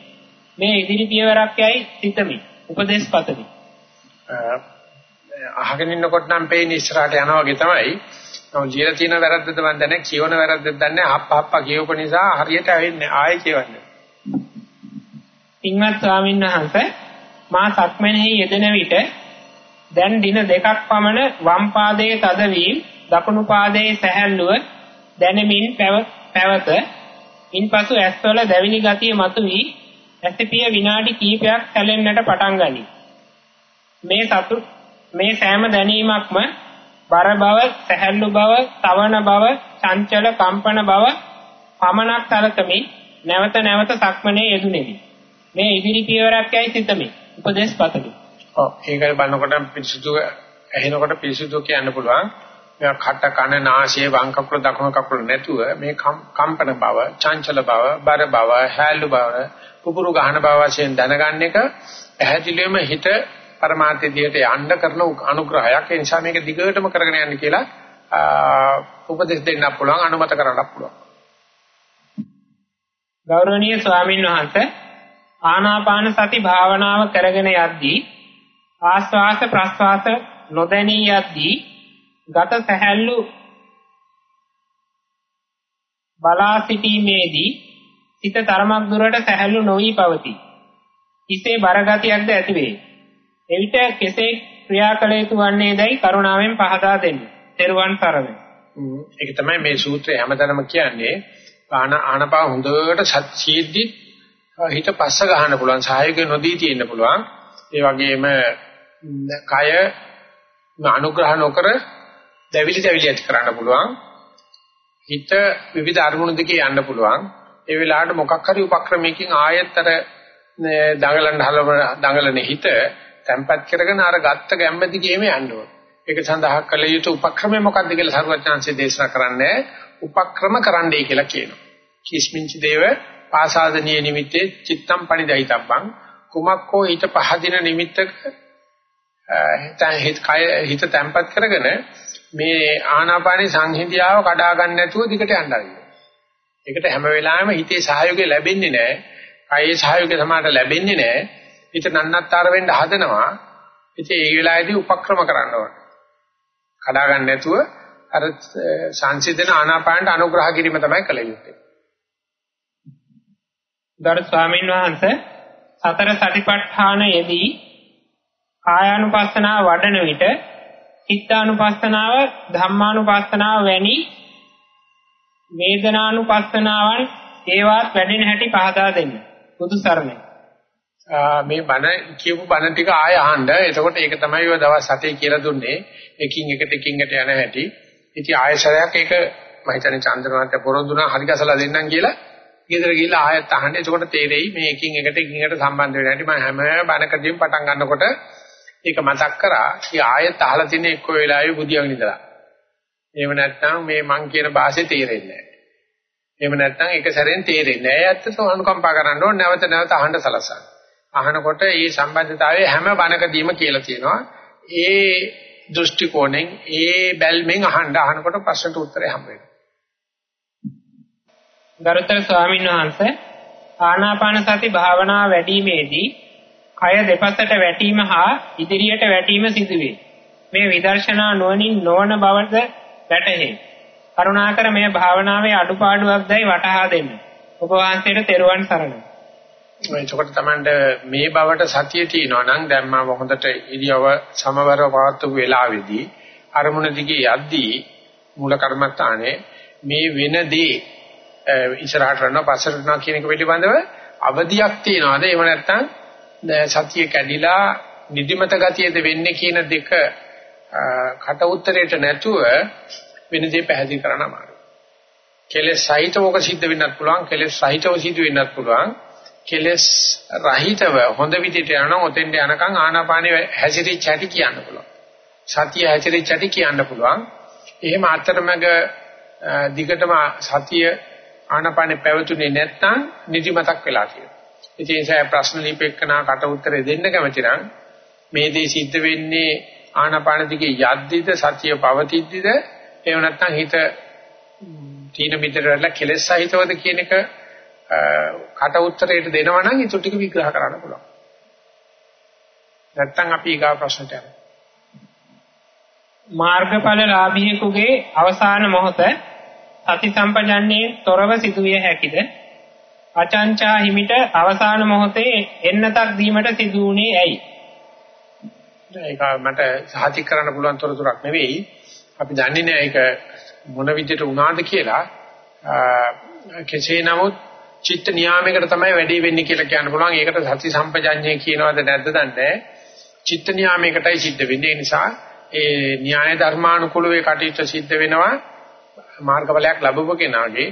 මේ ඉදිරි පියවරක් යයි සිතමි. උපදේශ පතමි. අහගෙන ඉන්නකොට නම් පේන්නේ ඉස්සරහට යනවා වගේ තමයි. නමුත් ලියලා තියෙන වැරද්දද මන් දන්නේ කියවන වැරද්දද දන්නේ හප්ප හප්ප කියවපු නිසා හරියට ඇවෙන්නේ ආයෙ කියවන්නේ. පින්වත් ස්වාමීන් වහන්සේ මා සක්මනෙහි යෙදෙන විට දැන් දින දෙකක් පමණ වම් පාදයේ තදවීම දකුණු පාදයේ සැහැල්ලුව දැනෙමින් පැවත ඉන්පසු ඇස්වල දැවිලි ගතිය මතුවී ඇසිපිය විනාඩි කිහිපයක් සැලෙන්නට පටන් ගනී. මේ සතු මේ සෑම දැනීමක්ම බර බව, සැහැල්ලු බව, තවන බව, චංචල කම්පන බව පමණක් සලකමින් නැවත නැවත සක්මනේ යෙදුණෙමි. මේ ඉදිරි පියවරක් යයි සිතමි. උපදේශ පතමි. ඔව් ඒකයි බලනකොට පිරිසුදු ඇහෙනකොට පිරිසුදු කියන්න පුළුවන්. මේවා කට කන නාසය වම් කකුල දකුණු කකුල නැතුව මේ කම්පන බව, චංචල බව, බර බව, හැලු බව, පුපුරු ගහන බව වශයෙන් දැනගන්න එක පැහැදිලිවම හිත පරමාර්ථය දිහට යන්න කරන අනුග්‍රහයක්. ඒ නිසා මේක දිගටම කරගෙන යන්න කියලා උපදෙස් දෙන්න පුළුවන්, අනුමත කරන්න පුළුවන්. ගෞරවනීය ස්වාමීන් වහන්සේ ආනාපාන සති භාවනාව කරගෙන යද්දී ආස්වාස ප්‍රස්වාස නොදැනී යද්දී ගත සැහැල්ලු බලා සිටීමේදී හිත තරමක් දුරට සැහැල්ලු නොවි පවතී. හිසේ බරගතියක්ද ඇතිවේ. එවිට කෙසේ ක්‍රියා කළ යුතු වන්නේදයි කරුණාවෙන් පහදා දෙන්න. තෙරුවන් සරණයි. ඒක තමයි මේ සූත්‍රය හැමතැනම කියන්නේ. ආන ආනපා හොඳට සත්‍යීද්දි හිත පස්ස ගන්න පුළුවන්. සහයෝගය නොදී තියෙන්න පුළුවන්. ඒ වගේම කය අනුග්‍රහ නොකර දැවිලි දැවිලි ඇති කරන්න පුළුවන්. හිත විවිධ අරමුණු දෙකේ යන්න පුළුවන්. ඒ වෙලාවට මොකක් හරි උපක්‍රමයකින් ආයතර දඟලන හලව දඟලන හිත තැම්පත් කරගෙන අර ගත්ත ගැම්ම දිගේම යන්න ඕන. ඒක සඳහා කළ යුතු උපක්‍රමය මොකක්ද කියලා සර්වඥාන්සේ දේශනා කරන්නේ උපක්‍රම කරන්නයි කියලා කියනවා. කිස්මින්ච දේව පාසාදනීය නිමිත්තේ චිත්තම් පණිදයිතබ්බං කුමක්කෝ හිත පහදින නිමිත්තක හිත කය හිත තැම්පත් කරගෙන මේ ආනාපානී සංහිඳියාව කඩා ගන්න නැතුව දිගට යන්න ආරින්න. ඒකට හැම වෙලාවෙම හිතේ සහයෝගය ලැබෙන්නේ නැහැ. කයේ සහයෝගය සමානට ලැබෙන්නේ නැහැ. හිත නන්නත්තර වෙන්න හදනවා. ඉතින් ඒ වෙලාවේදී උපක්‍රම කරන්න ඕනේ. කඩා ගන්න නැතුව අර සංසිඳන ආනාපානට අනුග්‍රහ කිරීම තමයි කළ යුත්තේ. ගරු ස්වාමීන් වහන්සේ සතර සටිපට්ඨානයේදී කායානුපස්සනාව වඩන විට චිත්තානුපස්සනාව ධම්මානුපස්සනාව වැනි වේදනානුපස්සනාවන් ඒවත් වැඩෙන හැටි පහදා දෙන්න. බුදු සරණයි. මේ බණ කියපු බණ ටික ආය අහන්න. එතකොට ඒක තමයි ඔය දවස් 7 කියලා දුන්නේ. එකින් එකට එකින් එකට යන හැටි. ඉතින් ආයසරයක් ඒක මම හිතන්නේ චන්ද්‍රනාත් පොරොන්දුනා හරි ගසලා දෙන්නම් කියලා. ගෙදර ගිහිල්ලා ආයෙත් අහන්න. එතකොට තේරෙයි මේ එකින් එකට එකින් එකට සම්බන්ධ වෙන හැටි. මම හැම බණකදීම පටන් ගන්නකොට ඒක මතක් කරා. කී ආයෙත් අහලා තියෙන එක්ක වෙලාවේ බුදියාගෙන ඉඳලා. එහෙම නැත්නම් මේ මං කියන භාෂේ තේරෙන්නේ නැහැ. එහෙම නැත්නම් එක සැරෙන් තේරෙන්නේ නැහැ. ඇත්තට අනුකම්පා කරන්න ඕනේ නැවත නැවත අහන්න සලසන්න. අහනකොට මේ සම්බන්ධතාවය හැම බණකදීම කියලා තියෙනවා. ඒ දෘෂ්ටි කෝණයෙන් ඒ බැල්මෙන් අහන්න අහනකොට ප්‍රශ්නට උත්තරය හම්බ වෙනවා. ගරුතර ස්වාමීන් වහන්සේ ආනාපාන සති භාවනාව වැඩිීමේදී කය දෙපසට වැටීම හා ඉදිරියට වැටීම සිදුවේ. මේ විදර්ශනා නුවණින් නොවන බවද වැටහේ. කරුණාකර මේ භාවනාවේ අඩුපාඩුවක්දයි වටහා දෙන්න. ඔබ වහන්සේට තෙරුවන් සරණයි. එතකොට තමයි මේ බවට සතිය තියෙනවා නම් දැන් මම හොඳට ඉරියව සමවරව පවත්වපු වෙලාවේදී අරමුණ දිගේ යද්දී මූල කර්මත්තානේ මේ වෙන දේ ඉස්සරහට යනවා පස්සට යනවා කියන එක පිළිබඳව අවදියක් තියනවාද එහෙම නැත්නම් සතිය කැඩිලා නිදිමත ගතියද වෙන්නේ කියන දෙක කට උත්තරේට නැතුව වෙන දේ පැහැදිලි කරන්න අමාරුයි. කෙලෙස් සහිතව ඔක සිද්ධ වෙන්නත් පුළුවන් කෙලෙස් සහිතව සිද්ධ වෙන්නත් පුළුවන් කෙලෙස් රහිතව හොඳ විදිහට යනවා ඔතෙන්ට යනකම් ආනාපානෙ හැසිරිච්ච හැටි කියන්න පුළුවන්. සතිය හැසිරිච්ච හැටි කියන්න පුළුවන්. එහෙම අතරමඟ දිගටම සතිය ආනාපානෙ පැවතුනේ නැත්නම් නිදිමතක් වෙලා තියෙනවා. ඒ නිසා ප්‍රශ්න ලිපෙකනා කට උත්තරේ දෙන්න කැමති නම් මේ දේ සිද්ධ වෙන්නේ ආනාපාන දිගේ යද්දිද සතිය පවතිද්දිද එහෙම නැත්නම් හිත තීන මිද්දට වැටලා කෙලෙස් සහිතවද කියන එක කට උත්තරයට දෙනවා නම් ඊට ටික විග්‍රහ කරන්න පුළුවන්. නැත්තම් අපි ඊගා ප්‍රශ්නට යමු. මාර්ගඵලලාභියෙකුගේ අවසාන මොහොත සති සම්පජන්නේ තොරව සිදුවිය හැකිද? අචංචා හිමිට අවසාන මොහොතේ එන්නතක් දීමට සිදු වුණේ ඇයි? ඒක මට සාහිතික කරන්න පුළුවන් තොරතුරක් නෙවෙයි. අපි දන්නේ නැහැ ඒක මොන විදිහට වුණාද කියලා. කෙසේ නමුත් චිත්ත නියාමයකට තමයි වැඩි වෙන්නේ කියලා කියන්න පුළුවන්. ඒකට සති සම්පජඤ්ඤය කියනවද නැද්ද දන්නේ චිත්ත නියාමයකටයි සිද්ධ වෙන්නේ. ඒ නිසා ඒ න්‍යාය ධර්මානුකූලව කටයුතු සිද්ධ වෙනවා. මාර්ගඵලයක් ලැබුව කෙනාගේ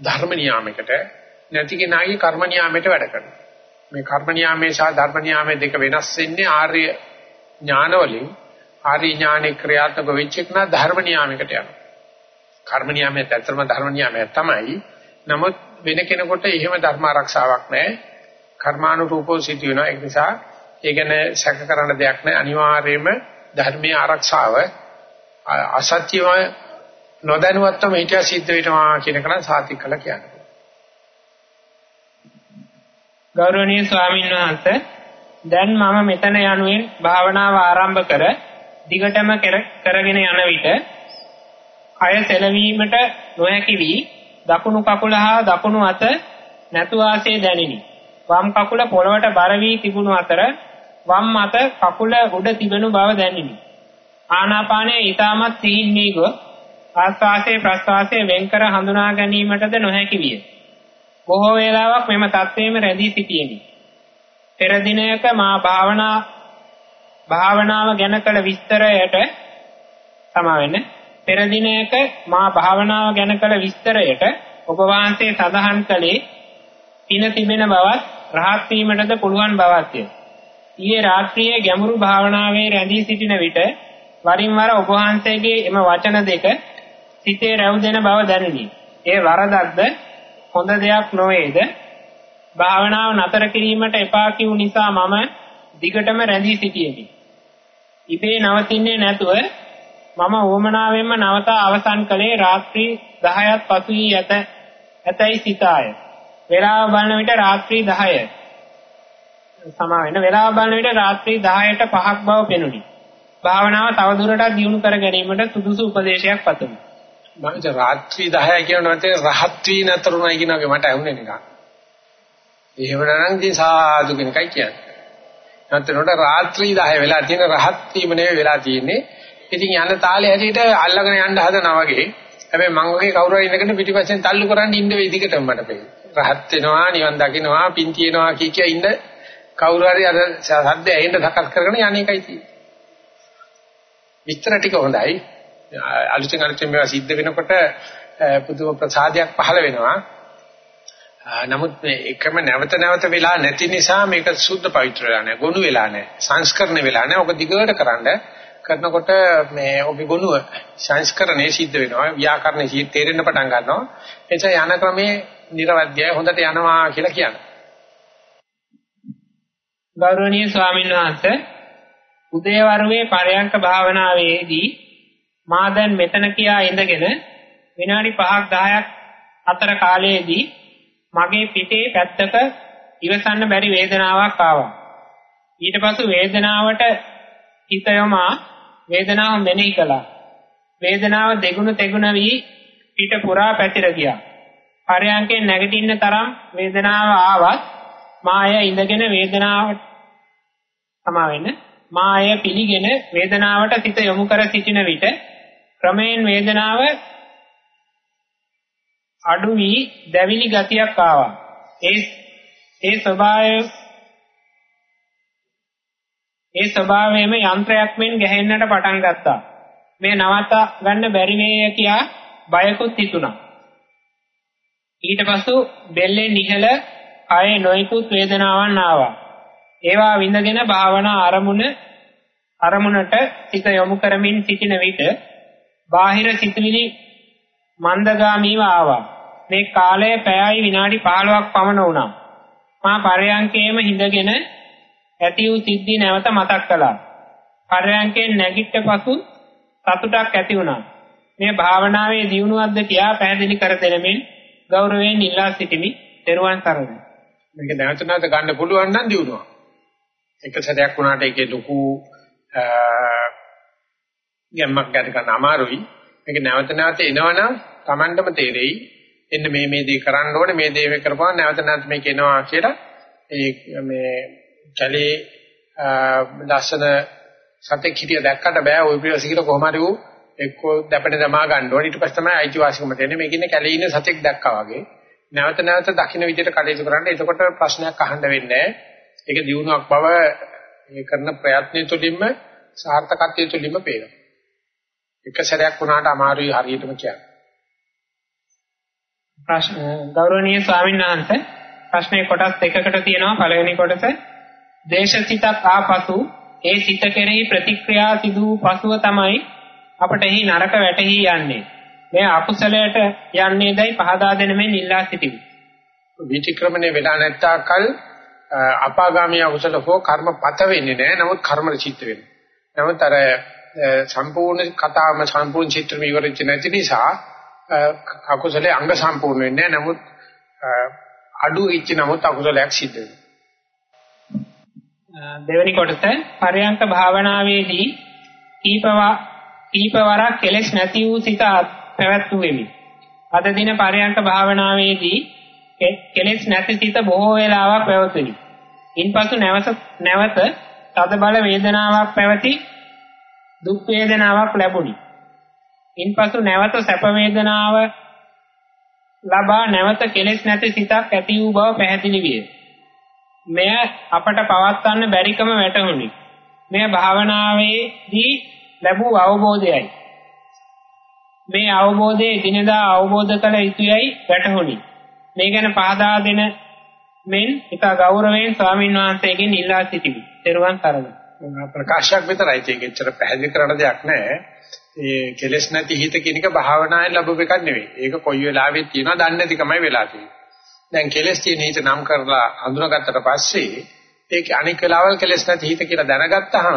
ධර්ම නියාමයකට නැති කෙනාගේ කර්ම නියාමයට වැඩ කරනවා. මේ කර්ම නියාමයේ සහ ධර්ම නියාමයේ දෙක වෙනස් වෙන්නේ ආර්ය ඥානවලින් ආර්ය ඥානේ ක්‍රියාත්මක වෙච්ච එක නා ධර්ම නියාමයකට යනවා. කර්ම නියාමයේ ඇත්තම ධර්ම නියාමය තමයි. නමුත් වෙන කෙනෙකුට එහෙම ධර්ම ආරක්ෂාවක් නැහැ. කර්මානුරූපව සිදු වෙනවා. ඒ නිසා ඒ ගැන සැක කරන්න දෙයක් නැහැ. අනිවාර්යයෙන්ම ධර්මයේ ආරක්ෂාව අසත්‍යම නොදැනුවත්වම හිටියා සිද්ධ වෙනවා කියන එක නම් සාතික කළ කියන්නේ. ගෞරවනීය ස්වාමීන් වහන්සේ දැන් මම මෙතන යනුවෙන් භාවනාව ආරම්භ කර දිගටම කරගෙන යන විට කය සැලවීමට නොහැකි වී දකුණු කකුල හා දකුණු අත නැතු වාසේ දැනිනි. වම් කකුල පොළවට බර වී තිබුණු අතර වම් අත කකුල උඩ තිබෙනු බව දැනිනි. ආනාපානය ඊටමත් සිහින් වී ගොස් ආස්වාසේ ප්‍රස්වාසයේ වෙන්කර හඳුනා ගැනීමටද නොහැකි විය. බොහෝ වේලාවක් මෙම தත්වයේම රැඳී සිටියෙමි. පෙර දිනයක මා භාවනා භාවනාව ගැන කළ විස්තරයට සමාවෙන්න පෙර දිනයක මා භාවනාව ගැන කළ විස්තරයට ඔබ වහන්සේ සඳහන් කළේ පින තිබෙන බවත් රහත් වීමටද පුළුවන් බවත්ය. ඊයේ රාත්‍රියේ ගැඹුරු භාවනාවේ රැඳී සිටින විට වරින් වර ඔබ වහන්සේගේ එම වචන දෙක සිතේ රැවුදෙන බව දැනුනි. ඒ වරදක්ද හොඳ දෙයක් නොවේද? භාවනාව නතර කිරීමට එපා කියු නිසා මම දිගටම රැඳී සිටියෙමි. ඉබේ නවතින්නේ නැතුව මම වොමනාවෙන්ම නවතා අවසන් කළේ රාත්‍රී 10ත් පසු වී ඇත ඇතයි සිතාය. වේලාව බලන විට රාත්‍රී 10ය. සමා වෙන වේලාව බලන විට රාත්‍රී 10ට 5ක් බව පෙනුනි. භාවනාව තවදුරටත් දියුණු කර ගැනීමට සුදුසු උපදේශයක් පතමි. මම රාත්‍රී 10 කියනකොට රහත් වී නතරුණයි කියන වගේ මට ඇහුනේ නිකන්. එහෙමනම් ඉතින් සාදු කෙනකයි කියන්නේ. නැත්නම්ට රාත්‍රී 10 වෙලා තියෙන රහත් වීම නෙවෙයි වෙලා තියෙන්නේ. ඉතින් යන තාලේ හැටියට අල්ලගෙන යන්න හදනවා වගේ. හැබැයි මං වගේ කවුරු හරි ඉන්නකන පිටිපස්සෙන් තල්ලු කරන් ඉන්න වෙයි දිගටම මට පේන්නේ. රහත් වෙනවා, නිවන් දකින්නවා, පින් තියනවා කිය කිය ඉන්න කවුරු හරි අර සද්ද ඇහෙන්න සකස් කරගෙන යන්නේ එකයි තියෙන්නේ. විස්තර ටික හොඳයි. අලුතෙන් අලුතෙන් මේවා සිද්ධ වෙනකොට පුදුම ප්‍රසාදයක් පහළ වෙනවා. නමුත් මේ එකම නැවත නැවත වෙලා නැති නිසා මේක සුද්ධ පවිත්‍ර වෙලා නැහැ. ගොනු වෙලා නැහැ. සංස්කරණ වෙලා නැහැ. ඔක දිගට කරන්න කරනකොට මේ ඔබේ ගොනුව සංස්කරණය සිද්ධ වෙනවා. ව්‍යාකරණය සිද්ධ තේරෙන්න පටන් ගන්නවා. එතන යන ක්‍රමේ නිර්වද්‍යය හොඳට යනවා කියලා කියනවා. ගෞරවනීය ස්වාමීන් වහන්සේ උදේවරුේ පරයන්ක භාවනාවේදී මා දැන් මෙතන කියා ඉඳගෙන විනාඩි 5ක් 10ක් අතර කාලයේදී මගේ පිටේ පැත්තක ඉවසන්න බැරි වේදනාවක් ආවා. ඊට පසු වේදනාවට හිත යොමා වේදනාව මෙනෙහි කළා. වේදනාව දෙගුණ තෙගුණ වී පිට පුරා පැතිර ගියා. පරයන්කෙන් නැගිටින්න තරම් වේදනාව ආවත් මාය ඉඳගෙන වේදනාවට සමා වෙන්න මාය පිළිගෙන වේදනාවට සිත යොමු කර සිටින විට ක්‍රමයෙන් වේදනාව අඩු වී දැවිලි ගතියක් ආවා. ඒ ඒ ස්වභාවය ඒ ස්වභාවයෙන්ම යන්ත්‍රයක් මෙන් ගැහෙන්නට පටන් ගත්තා. මේ නවත්ත ගන්න බැරි වේය කියා බයකුත් හිතුණා. ඊට පසු බෙල්ලෙන් ඉහළ කයේ නොයිකුත් වේදනාවන් ආවා. ඒවා විඳගෙන භාවනා ආරමුණ අරමුණට සිත යොමු කරමින් සිටින විට බාහිර සිතුවිලි මන්දගාමීව ආවා. මේ කාලය පැයයි විනාඩි 15ක් පමණ වුණා. මා පරයන්කේම හිඳගෙන ඇති වූ සිද්ධි නැවත මතක් කළා. පරයන්කෙන් නැගිට පසු සතුටක් ඇති වුණා. මේ භාවනාවේ දියුණුවක්ද කියා පැහැදිලි කර දෙනමින් ගෞරවයෙන් ඉල්ලා සිටිමි. ත්වන් සරණයි. මේක නැවත නැවත ගන්න පුළුවන් නම් දියුණුවක්. එක සැරයක් වුණාට ඒකේ ලොකු ගැම්මක් ගන්න ගන්න අමාරුයි. මේක නැවත නැවත එනවනම් Tamandම තේරෙයි. එන්න මේ මේ දේ කරන්න ඕනේ මේ දේ කරපුවා නැවත නැවත මේක එනවා කියලා ඒ මේ කැලේ ලස්සන සතෙක් හිටිය දැක්කට බෑ. ওই පිළිසිකට කොහොම හරි ඌ එක්කෝ දැපෙන දමා ගන්න ඕනේ. ඊට පස්සේ තමයි අයිතිවාසිකම දෙන්නේ. මේක ඉන්නේ කැලේ ඉන්න සතෙක් දැක්කා වගේ. නැවත නැවත දකින්න විදිහට කටයුතු කරන්න. එතකොට ප්‍රශ්නයක් අහන්න වෙන්නේ ඒක දිනුවක් බව මේ කරන ප්‍රයත්නය තුළින්ම සාර්ථකත්වය තුළින්ම පේනවා. එක සැරයක් වුණාට අමාරුයි හරියටම කියන්න. ප්‍රශ්න ගෞරවනීය ස්වාමීන් වහන්සේ ප්‍රශ්නේ කොටස් දෙකකට තියෙනවා. පළවෙනි කොටස දේශසිතක් ආපසු ඒ සිත කෙරෙහි ප්‍රතික්‍රියා සිදු පසුව තමයි අපට එහි නරක වැටහි යන්නේ. මේ අකුසලයට යන්නේදයි පහදා දෙන මේ නිල්ලා සිටිමි. විචක්‍රමණය වෙලා නැත්තාකල් අපාගාමී අකුසල හෝ කර්මපත වෙන්නේ නැහැ. නමුත් කර්ම චිත්ත වෙනවා. නමුත් අර සම්පූර්ණ කතාවම සම්පූර්ණ චිත්‍රම ඉවරෙච්ච නැති නිසා අකුසලයේ අංග සම්පූර්ණ වෙන්නේ නැහැ. නමුත් අඩු ඉච්ච නමුත් අකුසලයක් සිද්ධ වෙනවා. දෙවෙනි කොටස පරයන්ක භාවනාවේදී කීපවා කීපවරක් කෙලෙස් නැති වූ සිත පැවැත්වුවෙමි. අද දින පරයන්ක භාවනාවේදී කෙලෙස් නැති සිත බොහෝ වේලාවක් පැවතුනි. ඉන්පසු නැවත නැවත තද බල වේදනාවක් පැවති දුක් වේදනාවක් ලැබුණි. ඉන්පසු නැවත සැප වේදනාව ලබා නැවත කෙලෙස් නැති සිතක් ඇති වූ බව පැහැදිලි විය. මෙය අපට පවත්වන්න බැරිකම වැටහුණි. මෙය භාවනාවේදී ලැබූ අවබෝධයයි. මේ අවබෝධය දිනදා අවබෝධ කළ යුතුයයි වැටහුණි. මේ ගැන පහදා දෙන මෙන් එක ගෞරවයෙන් ස්වාමින් වහන්සේගෙන් ඉල්ලා සිටිමි. ත්වන් සරණයි. ප්‍රකාශයක් විතරයි ඒක එච්චර පැහැදිලි කරන්න දෙයක් නැහැ. ඒ කෙලෙස් නැති හිත කියන එක භාවනාවෙන් ලැබුව එකක් නෙවෙයි. ඒක කොයි වෙලාවෙත් තියෙනවා දන්නේ නැතිකමයි වෙලා තියෙන්නේ. දැන් කෙලෙස් තියෙන හිත නම් කරලා හඳුනාගත්තට පස්සේ ඒක අනික් වෙලාවල් කෙලෙස් නැති හිත කියලා දැනගත්තාම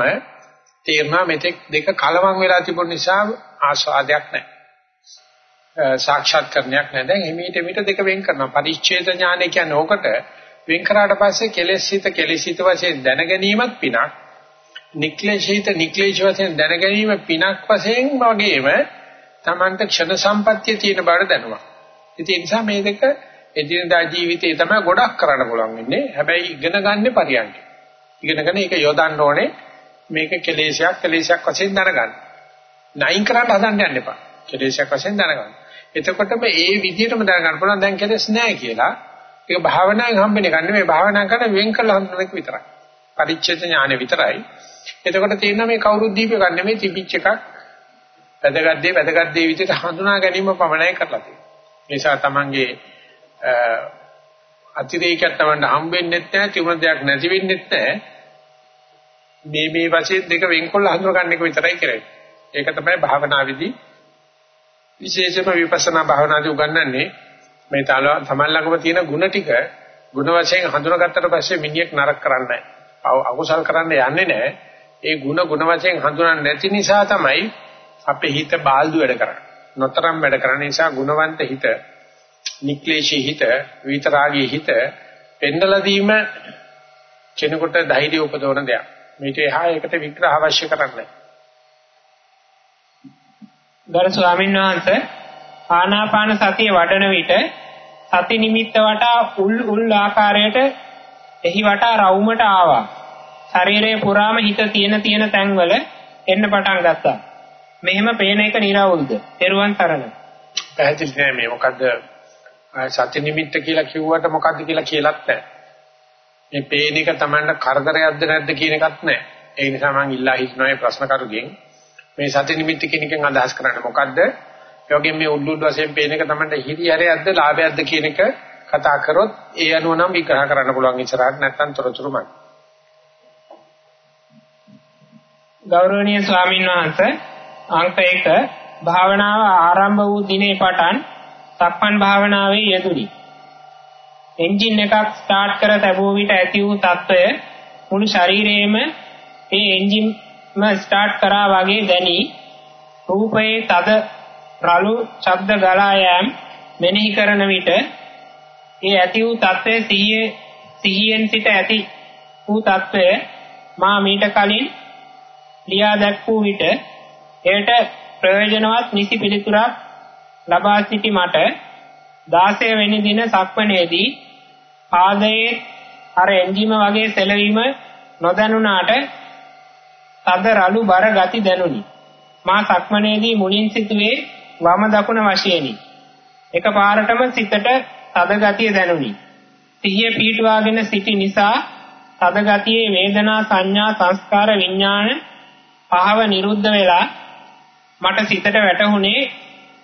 තේරෙනවා මෙතෙක් දෙක කලවම් වෙලා තිබුණ නිසා ආස්වාදයක් නැහැ. සාක්ෂාත්කරණයක් නැහැ. දැන් එමෙිට එමෙිට දෙක වෙන් කරනවා. පරිච්ඡේද ඥානය කියන්නේ ඕකට වෙන් කරාට පස්සේ කෙලෙස්සිත කෙලෙසිත වශයෙන් දැන ගැනීමත් පිනක්. නික්ලේශිත නික්ලේශ වශයෙන් දැන ගැනීම පිනක් වශයෙන් වගේම Tamanta ක්ෂණ සම්පත්තිය තියෙන බව දැනුවා. ඉතින් ඒ නිසා මේ දෙක එදිනදා ජීවිතේ තමයි ගොඩක් කරන්න පුළුවන් වෙන්නේ. හැබැයි ඉගෙන ගන්න පරියන්ක. ඉගෙනගෙන ඒක යොදන්න ඕනේ මේක කෙලේශයක් කෙලේශයක් වශයෙන් දැනගන්න. නයින් කරන්න හදන්න යන්න එපා. කෙලේශයක් වශයෙන් දැනගන්න. එතකොටම ඒ විදිහටම දැනගන්න පුළුවන් දැන් කෙලෙස් නැහැ කියලා. ඒක භාවනාවෙන් හම්බෙන එක නෙමෙයි භාවනා කරන වෙන් කළ හඳුනන එක විතරයි. පරිච්ඡේද ඥානෙ විතරයි. එතකොට තියෙනවා මේ කවුරුත් දීපේ ගන්න නෙමෙයි තිබිච්ච එකක් වැදගත් දේ වැදගත් දේ විදිහට හඳුනා ගැනීම පමණයි කරලා තියෙන්නේ. ඒ නිසා තමන්ගේ අතිරේකයක් තමන්ට හම්බෙන්නේ නැහැ, තිබුණ දෙයක් නැති වෙන්නේ නැහැ. මේ මේ වශයෙන් දෙක වෙන්කොල්ල හඳුනා ගන්න එක විතරයි කරන්නේ. ඒක තමයි භාවනාවේදී විශේෂම විපස්සනා භාවනාදී උගන්වන්නේ මේ තමන් ළඟම තියෙන ಗುಣ ටික ಗುಣ වශයෙන් හඳුනාගත්තට පස්සේ මිනිහෙක් නරක කරන්නේ නැහැ. අකුසල් කරන්න යන්නේ නැහැ. ඒ ಗುಣ ಗುಣ වශයෙන් හඳුනන්නේ නැති නිසා තමයි අපේ හිත බාල්දු වැඩ කරන්නේ. නොතරම් වැඩ කරන නිසා ගුණවන්ත හිත, නික්ලේශී හිත, විතරාගී හිත පෙන්නලා දීම කෙනෙකුට ධෛර්ය උපදවන දෙයක්. මේක එහා ඒකට විග්‍රහ අවශ්‍ය කරන්නේ. ගරු ස්වාමීන් වහන්සේ ආනාපාන සතිය වඩන විට සති නිමිත්ත වටා උල් උල් ආකාරයට එහි වටා රවුමට ආවා. ශරීරයේ පුරාම හිත තියෙන තියෙන තැන්වල එන්න පටන් ගත්තා. මෙහෙම පේන එක නිරවුල්ද? තෙරුවන් සරණයි. පැහැදිලි නෑ මේ මොකද්ද සත්‍ය නිමිත්ත කියලා කිව්වට මොකද්ද කියලා කියලත් නැහැ. මේ පේන එක Tamanට කරදරයක්ද නැද්ද කියන එකත් නැහැ. ඒ නිසා මම ඉල්ලා හිටනවා මේ ප්‍රශ්න කරුගෙන් මේ සත්‍ය නිමිත්ත කියන එකෙන් අදහස් කරන්නේ මොකද්ද? ඒ වගේම මේ උඩුඩු වශයෙන් පේන එක Tamanට හිරියරයක්ද ලාභයක්ද කියන එක කතා කරොත් ඒ අනුව නම් විග්‍රහ කරන්න පුළුවන් ඉස්සරහට නැත්තම් තොරතුරුමයි. ගෞරවනීය ස්වාමීන් වහන්සේ අංක 1 භාවනාව ආරම්භ වූ දිනේ පටන් සක්මන් භාවනාවේ යෙදුනි. එන්ජින් එකක් ස්ටාර්ට් කර තැබුව විට ඇති වූ తত্ত্বය මුළු ශරීරයේම ඒ එන්ජින් ම ස්ටාර්ට් කරා වගේ දැනි රූපයේ තද රළු ශබ්ද ගලා යෑම මෙනෙහි කරන විට ඒ ඇති වූ తত্ত্বය සිහියේ සිහියෙන් සිට ඇති වූ తত্ত্বය මා මීට කලින් ලියා දැක්වූ විට එයට ප්‍රයෝජනවත් නිසි පිළිතුරක් ලබා සිටි මට 16 වෙනි දින සක්මණේදී පාදයේ අර එන්ජිම වගේ සැලවීම නොදැනුණාට තද රළු බර ගති දැනුනි. මා සක්මනේදී මුලින් සිටුවේ වම දකුණ වශයෙන්ි. එකපාරටම සිතට තද ගතිය දැනුනි. සිහිය පීඩවාගෙන සිටි නිසා තද ගතියේ වේදනා සංඥා සංස්කාර විඥාන පහව නිරුද්ධ වෙලා මට සිතට වැටහුනේ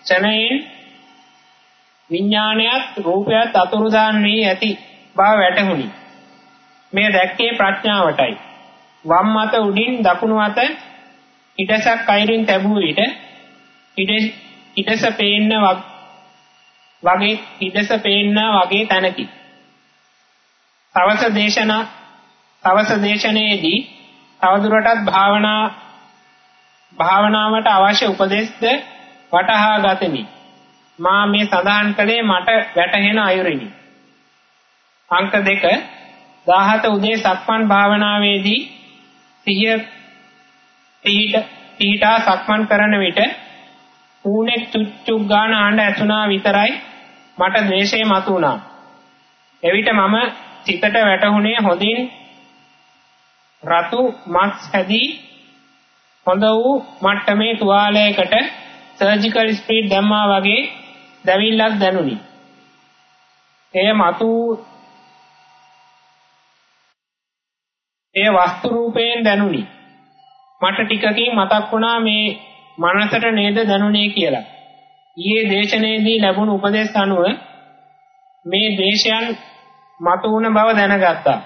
ක්ෂණයෙන් විඥානයත් රූපයත් අතුරුදාන් වී ඇති බව වැටහුණි. මේ දැක්කේ ප්‍රඥාවටයි. වම් අත උඩින් දකුණු අත ඊටසක් අයිරින් තැබුව විට ඊටස පේන්න වගේ ඊටස පේන්න වගේ තැනකි. තවස දේශනා තවස දේශනයේදී තවදුරටත් භාවනා භාවනාවට අවශ්‍ය උපදෙස්ද වටහා ගතමි. මා මේ සඳහන් කළේ මට වැටහෙන අයුරිනි. අංක 2 17 උදේ සක්මන් භාවනාවේදී සිහිය පිහිට පිහිටා සක්මන් කරන විට ඌනේ චුච්චුක් ගාන ආණ්ඩ ඇතුණා විතරයි මට ද්වේෂය මතුණා. එවිට මම සිතට වැටහුණේ හොඳින් රතු මස් හැදී හොඳ වූ මට්ටමේ තුවාලයකට සර්ජිකල් ස්පීඩ් දැම්මා වගේ දැවිල්ලක් දැනුනි. එය මතු එය වස්තු රූපයෙන් දැනුනි. මට ටිකකින් මතක් වුණා මේ මනසට නේද දැනුනේ කියලා. ඊයේ දේශනයේදී ලැබුණු උපදේශ අනුව මේ දේශයන් මතු වුණ බව දැනගත්තා.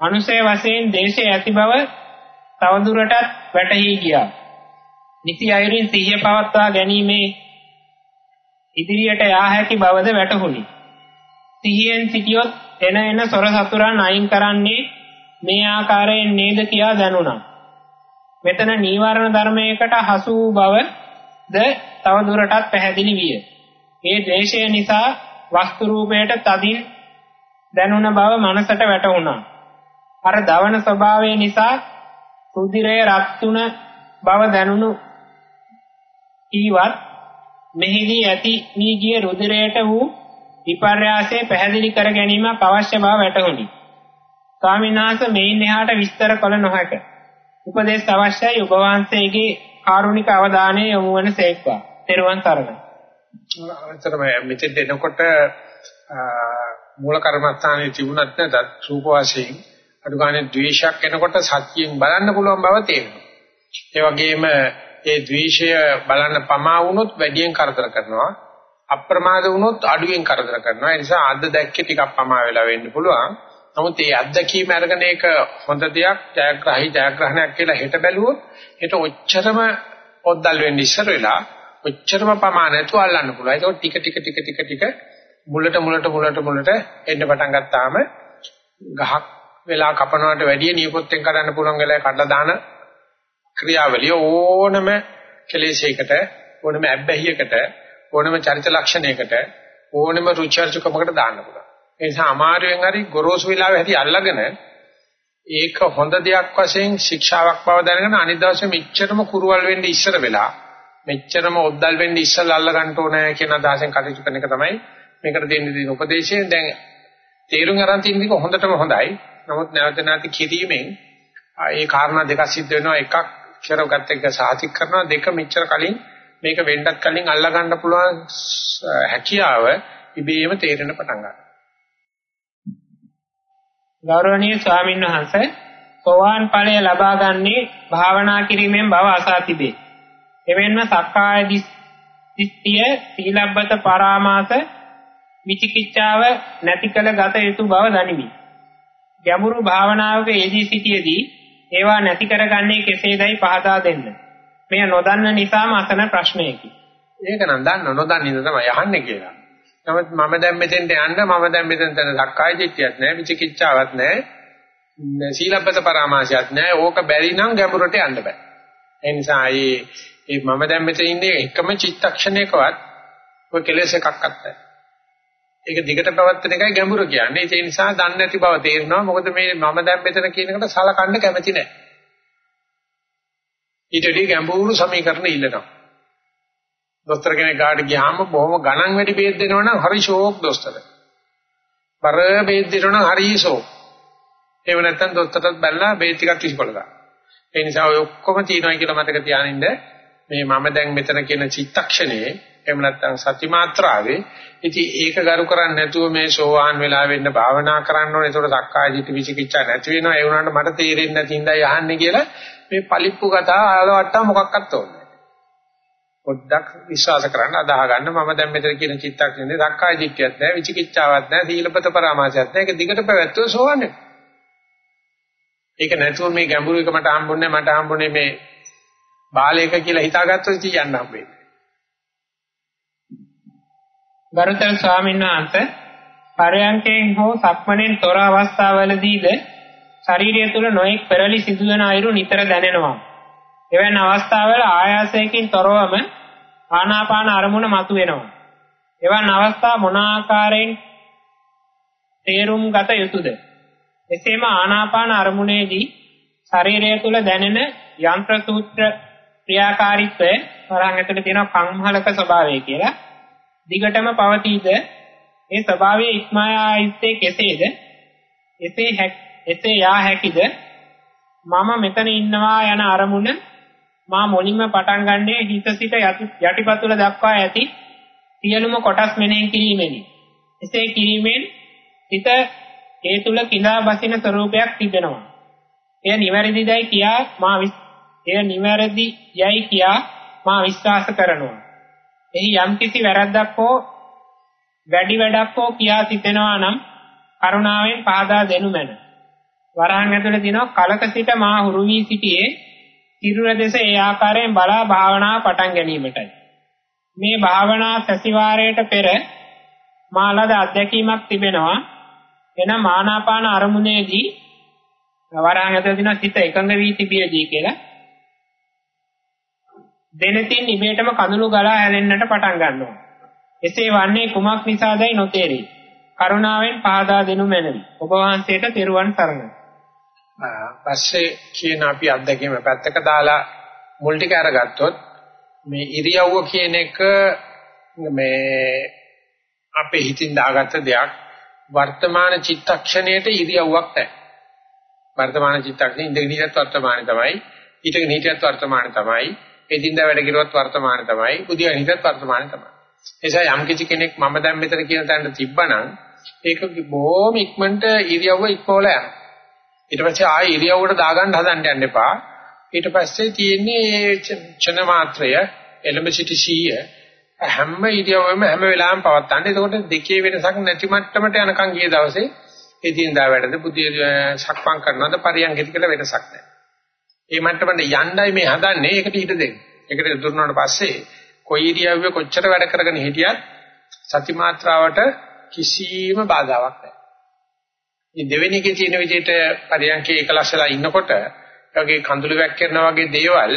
අනුසය වශයෙන් දේශය ඇති බව තවදුරටත් වැටහි ගියා. නිසි අයුරින් සිහිය පවත්වා ගැනීමේ ඉදිරියට යා හැකි බවද වැටහුණි. සිහියෙන් සිටියොත් එන එන සොර සතුරන් අයින් කරන්නේ මේ ආකාරයෙන් නේද කියා දැනුණා. මෙතන නීවරණ ධර්මයකට හසු වූ බවද තව දුරටත් පැහැදිලි විය. මේ ද්වේෂය නිසා වස්තු රූපයට තදින් දැනුණ බව මනසට වැටහුණා. අර දවන ස්වභාවය නිසා රුධිරය රත්තුණ බව දැනුණු ඊවත් මෙහිදී ඇති වී ගිය රුධිරයට වූ විපර්යාසය පැහැදිලි කර ගැනීමක් අවශ්‍ය බව වැටහුණි. ස්වාමීන් වහන්සේ මේන් එහාට විස්තර කළ නොහැක. උපදේශ අවශ්‍යයි ඔබ වහන්සේගේ කාරුණික අවධානය යොමු වන සේක්වා. තෙරුවන් සරණයි. අතරම මෙතෙන් එනකොට මූල කර්මස්ථානයේ තිබුණත් නැත්නම් රූප වශයෙන් අඩු ගානේ ද්වේෂයක් එනකොට සත්‍යයෙන් බලන්න පුළුවන් බව තේරෙනවා. ඒ වගේම ඒ ද්වේෂය බලන්න පමා වුණොත් වැඩියෙන් කරදර කරනවා. අප්‍රමාද වුණොත් අඩුවෙන් කරදර කරනවා. ඒ නිසා අද්ද දැක්කේ ටිකක් පමා වෙලා වෙන්න පුළුවන්. නමුත් මේ අත්දැකීම අරගෙන ඒක හොඳ දෙයක් ජයග්‍රහයි ජයග්‍රහණයක් කියලා හෙට බැලුවොත් හෙට ඔච්චරම පොද්දල් වෙන්න ඉස්සර වෙලා ඔච්චරම ප්‍රමාණ නැතුව අල්ලන්න පුළුවන්. ඒක ටික ටික ටික ටික ටික මුලට මුලට මුලට මුලට එන්න පටන් ගත්තාම ගහක් වෙලා කපනවට වැඩිය නියපොත්තෙන් කඩන්න පුළුවන් වෙලාවේ කඩලා දාන ක්‍රියාවලිය ඕනම කෙලෙසයකට ඕනම අබ්බැහියකට ඕනම චරිත ලක්ෂණයකට ඕනම රුචර්ජකමකට දාන්න පුළුවන්. ඒ නිසා අමාරුවෙන් හරි ගොරෝසු වෙලාවෙ හැටි අල්ලගෙන ඒක හොඳ දෙයක් වශයෙන් ශික්ෂාවක් බව දැනගෙන අනිත් දවසේ මෙච්චරම කුරුවල් වෙන්න ඉස්සර වෙලා මෙච්චරම ඔද්දල් වෙන්න ඉස්සලා අල්ල ගන්න ඕනේ කියන අදහසෙන් කටයුතු කරන එක තමයි මේකට දෙන්න දෙන උපදේශයෙන් දැන් තේරුම් අරන් තියෙන එක හොඳටම හොඳයි. නමුත් නැවත නැවත කිරීමෙන් ඒ කාරණා දෙකක් සිද්ධ වෙනවා එකක් කරගත් එක සාතික් කරනවා දෙක මෙච්චර කලින් මේක වෙන්නත් කලින් අල්ලා ගන්න පුළුවන් හැකියාව ඉබේම තේරෙන පටන් ගන්නවා. ගෞරවනීය ස්වාමීන් වහන්සේ සෝවාන් ඵලය ලබා ගන්නේ භාවනා කිරීමෙන් බව අසා තිබේ. එමෙන්ම සක්කාය දිට්ඨිය සීලබ්බත පරාමාස විචිකිච්ඡාව නැති කළ ගත යුතු බව දනිමි. ගැඹුරු භාවනාවක යෙදී සිටියේදී ඒවා නැති කරගන්නේ කෙසේදයි පහදා දෙන්න. මෙය නොදන්න නිසාම අසන ප්‍රශ්නයකි. ඒක නම් දන්න නොදන්න ඉඳ තමයි අහන්නේ කියලා. නමුත් මම දැන් මෙතෙන්ට යන්න මම දැන් මෙතෙන් තන සක්කාය දිට්ඨියක් නැහැ විචිකිච්ඡාවක් නැහැ සීලබ්බත පරාමාසයක් නැහැ ඕක බැරි නම් ගැඹුරට යන්න බෑ. ඒ නිසා මේ මම දැන් මෙතන ඉන්නේ එකම චිත්තක්ෂණයකවත් ඔය කෙලෙස් එකක් අත්හැර. ඒක දිගට පවත්වන එකයි ගැඹුර කියන්නේ. ඒ නිසා දන්නේ නැති බව තේරෙනවා. මොකද මේ මම දැන් මෙතන කියන එකට සලකන්න කැමති නැහැ. ඊටදී ගැඹුරු සමීකරණ ඉල්ලනවා. දොස්තර කෙනෙක් ගාඩ ගියාම බොහොම ගණන් වැඩි බේත් දෙනවනම් හරි ෂෝක් දොස්තර. බර බේත් දෙනවනම් හරි ෂෝක්. ඒව නැත්තම් දොස්තරටත් බැලලා බේත් ටිකක් කිසිකොල ගන්න. ඒ නිසා ඔය ඔක්කොම තියෙනවා කියලා මතක තියානින්න මේ මම දැන් මෙතන කියන චිත්තක්ෂණයේ එහෙම නැත්නම් සති මාත්‍රාවේ ඉතින් ඒක ගරු කරන්නේ නැතුව මේ සෝවාන් වෙලා වෙන්න භාවනා කරන්න ඕනේ. ඒකට සක්කාය දිට්ඨි විචිකිච්ඡා නැති වෙනවා. ඒ වුණාට මට තේරෙන්නේ නැති ඉඳයි අහන්නේ කියලා මේ පලිප්පු කතා ආලවට්ටා මොකක්වත් ඕනේ. පොඩ්ඩක් විශ්වාස කරන්න අදාහ ගන්න මම දැන් මෙතන කියන චිත්තක්ෂණේ සක්කාය දිට්ඨියක් නැහැ විචිකිච්ඡාවක් නැහැ සීලපත පරාමාසයක් නැහැ ඒක දිගට පැවැත්වුව සෝවන් ඒක නැතුව මේ ගැඹුරු එක මට හම්බුන්නේ මට හම්බුනේ මේ බාලයක කියලා හිතාගත්තොත් කියන්න හම්බෙන්නේ ගරුතර ස්වාමීන් වහන්සේ පරයන්කෙන් හෝ සක්මණෙන් තොර අවස්ථාවලදීද ශරීරය තුල නොඑක් පෙරලි සිදුවන අයුරු නිතර දැනෙනවා එවැනි අවස්ථාවල ආයාසයෙන් තොරවම ආනාපාන අරමුණ මතුවෙනවා. එවන් අවස්ථා මොන ආකාරයෙන් තේරුම් ගත යුතුද? එසේම ආනාපාන අරමුණේදී ශරීරය තුල දැනෙන යන්ත්‍ර සූත්‍ර ක්‍රියාකාරීත්වය වරහන් ඇතුලේ තියෙන කම්හලක ස්වභාවය කියලා. දිගටම පවතීද? ඒ ස්වභාවය ඉස්මායා යුත්තේ කෙසේද? එසේ එසේ යා හැකිද? මම මෙතන ඉන්නවා යන අරමුණ මා මුලින්ම පටන් ගන්නේ හිත සිට යටිපතුල දක්වා ඇති සියලුම කොටස් මෙනෙහි කිරීමෙනි. එසේ කිරීමෙන් හිත ඒ තුල කිඳා බසින ස්වરૂපයක් තිබෙනවා. එය නිවැරදිදයි කියා මා එය නිවැරදි යයි කියා මා විශ්වාස කරනවා. එහි යම්කිසි වැරද්දක් හෝ වැඩි වැඩක් හෝ කියා සිතෙනවා නම් කරුණාවෙන් පහදා දෙනු මැන. වරහන් ඇතුළේ දිනව කලක සිට මා හුරු වී සිටියේ තිරුර දෙස ඒ ආකාරයෙන් බලා භාවනාව පටන් ගැනීමටයි. මේ භාවනා සැසිවාරයට පෙර මාලද අත්දැකීමක් තිබෙනවා. එනම් ආනාපාන අරමුණේදී වරහන් ඇතුළේ දින සිත එකඟ වී තිබියදී කියලා දෙනතින් ඉබේටම කඳුළු ගලා හැලෙන්නට පටන් ගන්නවා. එසේ වන්නේ කුමක් නිසාදයි නොතේරේ. කරුණාවෙන් පහදා දෙනු මැනවි. ඔබ වහන්සේට තෙරුවන් සරණයි. පස්සේ කියන අපි අත්දැකීම පැත්තක දාලා මුල් ටික අරගත්තොත් මේ ඉරියව්ව කියන එක මේ අපේ හිතින් දාගත්ත දෙයක් වර්තමාන චිත්තක්ෂණයට ඉරියව්වක් නැහැ. වර්තමාන චිත්තක්ෂණේ ඉඳගෙන ඉන්නත් වර්තමානයි තමයි, ඊටගෙන හිටියත් වර්තමානයි තමයි, එදින්දා වැඩ කිරුවත් වර්තමානයි තමයි, පුදිය හිටියත් වර්තමානයි තමයි. එසා යම් කිසි කෙනෙක් මම දැන් මෙතන කියන තැනට තිබ්බනම් ඒක බොහොම ඉක්මනට ඉරියව්ව ඉක්මවල යනවා. ඊට පස්සේ ආයෙ ඉරියව්වට දාගන්න හදන්න යන්න එපා. ඊට පස්සේ තියෙන්නේ චන මාත්‍රය එළඹ සිටි සීය හැම ඉරියව්වෙම හැම වෙලාවෙම පවත්තන්න. එතකොට දෙකේ වෙනසක් නැති මට්ටමට යනකම් ගිය දවසේ එදිනදා වැඩද පුතිය සක්මන් කරනවද පරියන්ගෙද කියලා වෙනසක් නැහැ. ඒ මට්ටමට යණ්ඩයි මේ හදන්නේ ඒකට ඊට දෙන්න. ඒකට දුන්නාට පස්සේ කොයි ඉරියව්වේ කොච්චර වැඩ කරගෙන හිටියත් සති මාත්‍රාවට කිසිම බාධාවක් නැහැ. මේ දෙවෙනි එකේ තියෙන විදිහට පරියන්කේ එකලස්සලා ඉන්නකොට ඒගේ කඳුළු වැක්කිරනා වගේ දේවල්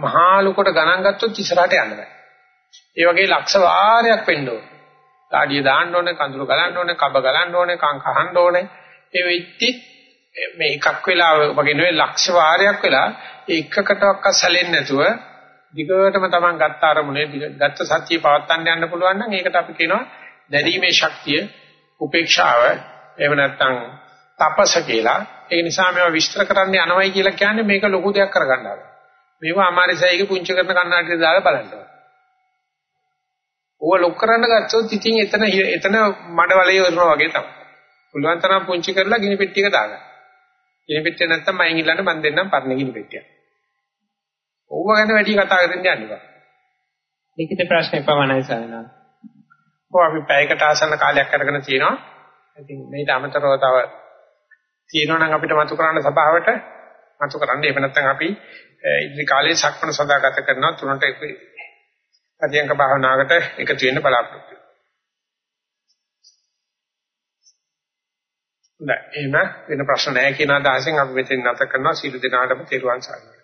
මහා ලොකට ගණන් ගත්තොත් ඉස්සරහට යන්න බෑ. ඒ වගේ ලක්ෂ වාරයක් වෙන්න ඕනේ. ඩාඩිය දාන්න ඕනේ, කඳුළු ගලන්න ඕනේ, කබ ගලන්න ඕනේ, කං කහන්න ඕනේ. ඒ වෙච්චි මේ එකක් වෙලා වගේ නෙවෙයි ලක්ෂ වාරයක් වෙලා එකකටවත් සැලෙන්නේ නැතුව දිගටම Taman ගත්ත අරමුණේ ගත්ත සත්‍යය පවත්වන්න යන්න පුළුවන් නම් ඒකට අපි කියනවා දැරීමේ ශක්තිය, උපේක්ෂාව, එහෙම නැත්නම් තපස කියලා. ඒ නිසා මේවා විස්තර කරන්න යනවයි කියලා කියන්නේ මේක ලොකු දෙයක් කරගන්න ආවා. මේවා අමාරිසයිගේ පුංචි කරන කන්නාඩිය දාලා බලන්න ඕන. ඕව ලොක් කරන්න ගත්තොත් ඉතින් එතන එතන මඩ වලේ වරනවා වගේ තමයි. පුළුවන් තරම් පුංචි කරලා ගිනි පෙට්ටියක දාගන්න. ගිනි පෙට්ටිය නැත්තම් මයින් ඉල්ලන්න මන් දෙන්නම් පරණ ගිනි පෙට්ටියක්. ඕව ගැන වැඩි කතා කරන්න යන්න බෑ. ලිඛිත ප්‍රශ්න පමණයි සරණා. ඔව් අපි පැයකට ආසන්න කාලයක් අරගෙන තියෙනවා. ඉතින් මේට අමතරව තව තියෙනවා නම් අපිට මතු කරන්න සභාවට මතු කරන්න. එහෙම නැත්නම් අපි ඉදිරි කාලේ සක්මණ සදා ගත කරනවා තුනට පදියංක භාවනාවකට එකතු වෙන්න බලාපොරොත්තු වෙනවා. එහෙම වෙන ප්‍රශ්න නැහැ කියන අදහසෙන් අපි මෙතෙන් නැත කරනවා සීල දෙනාටම තෙරුවන් සරණයි.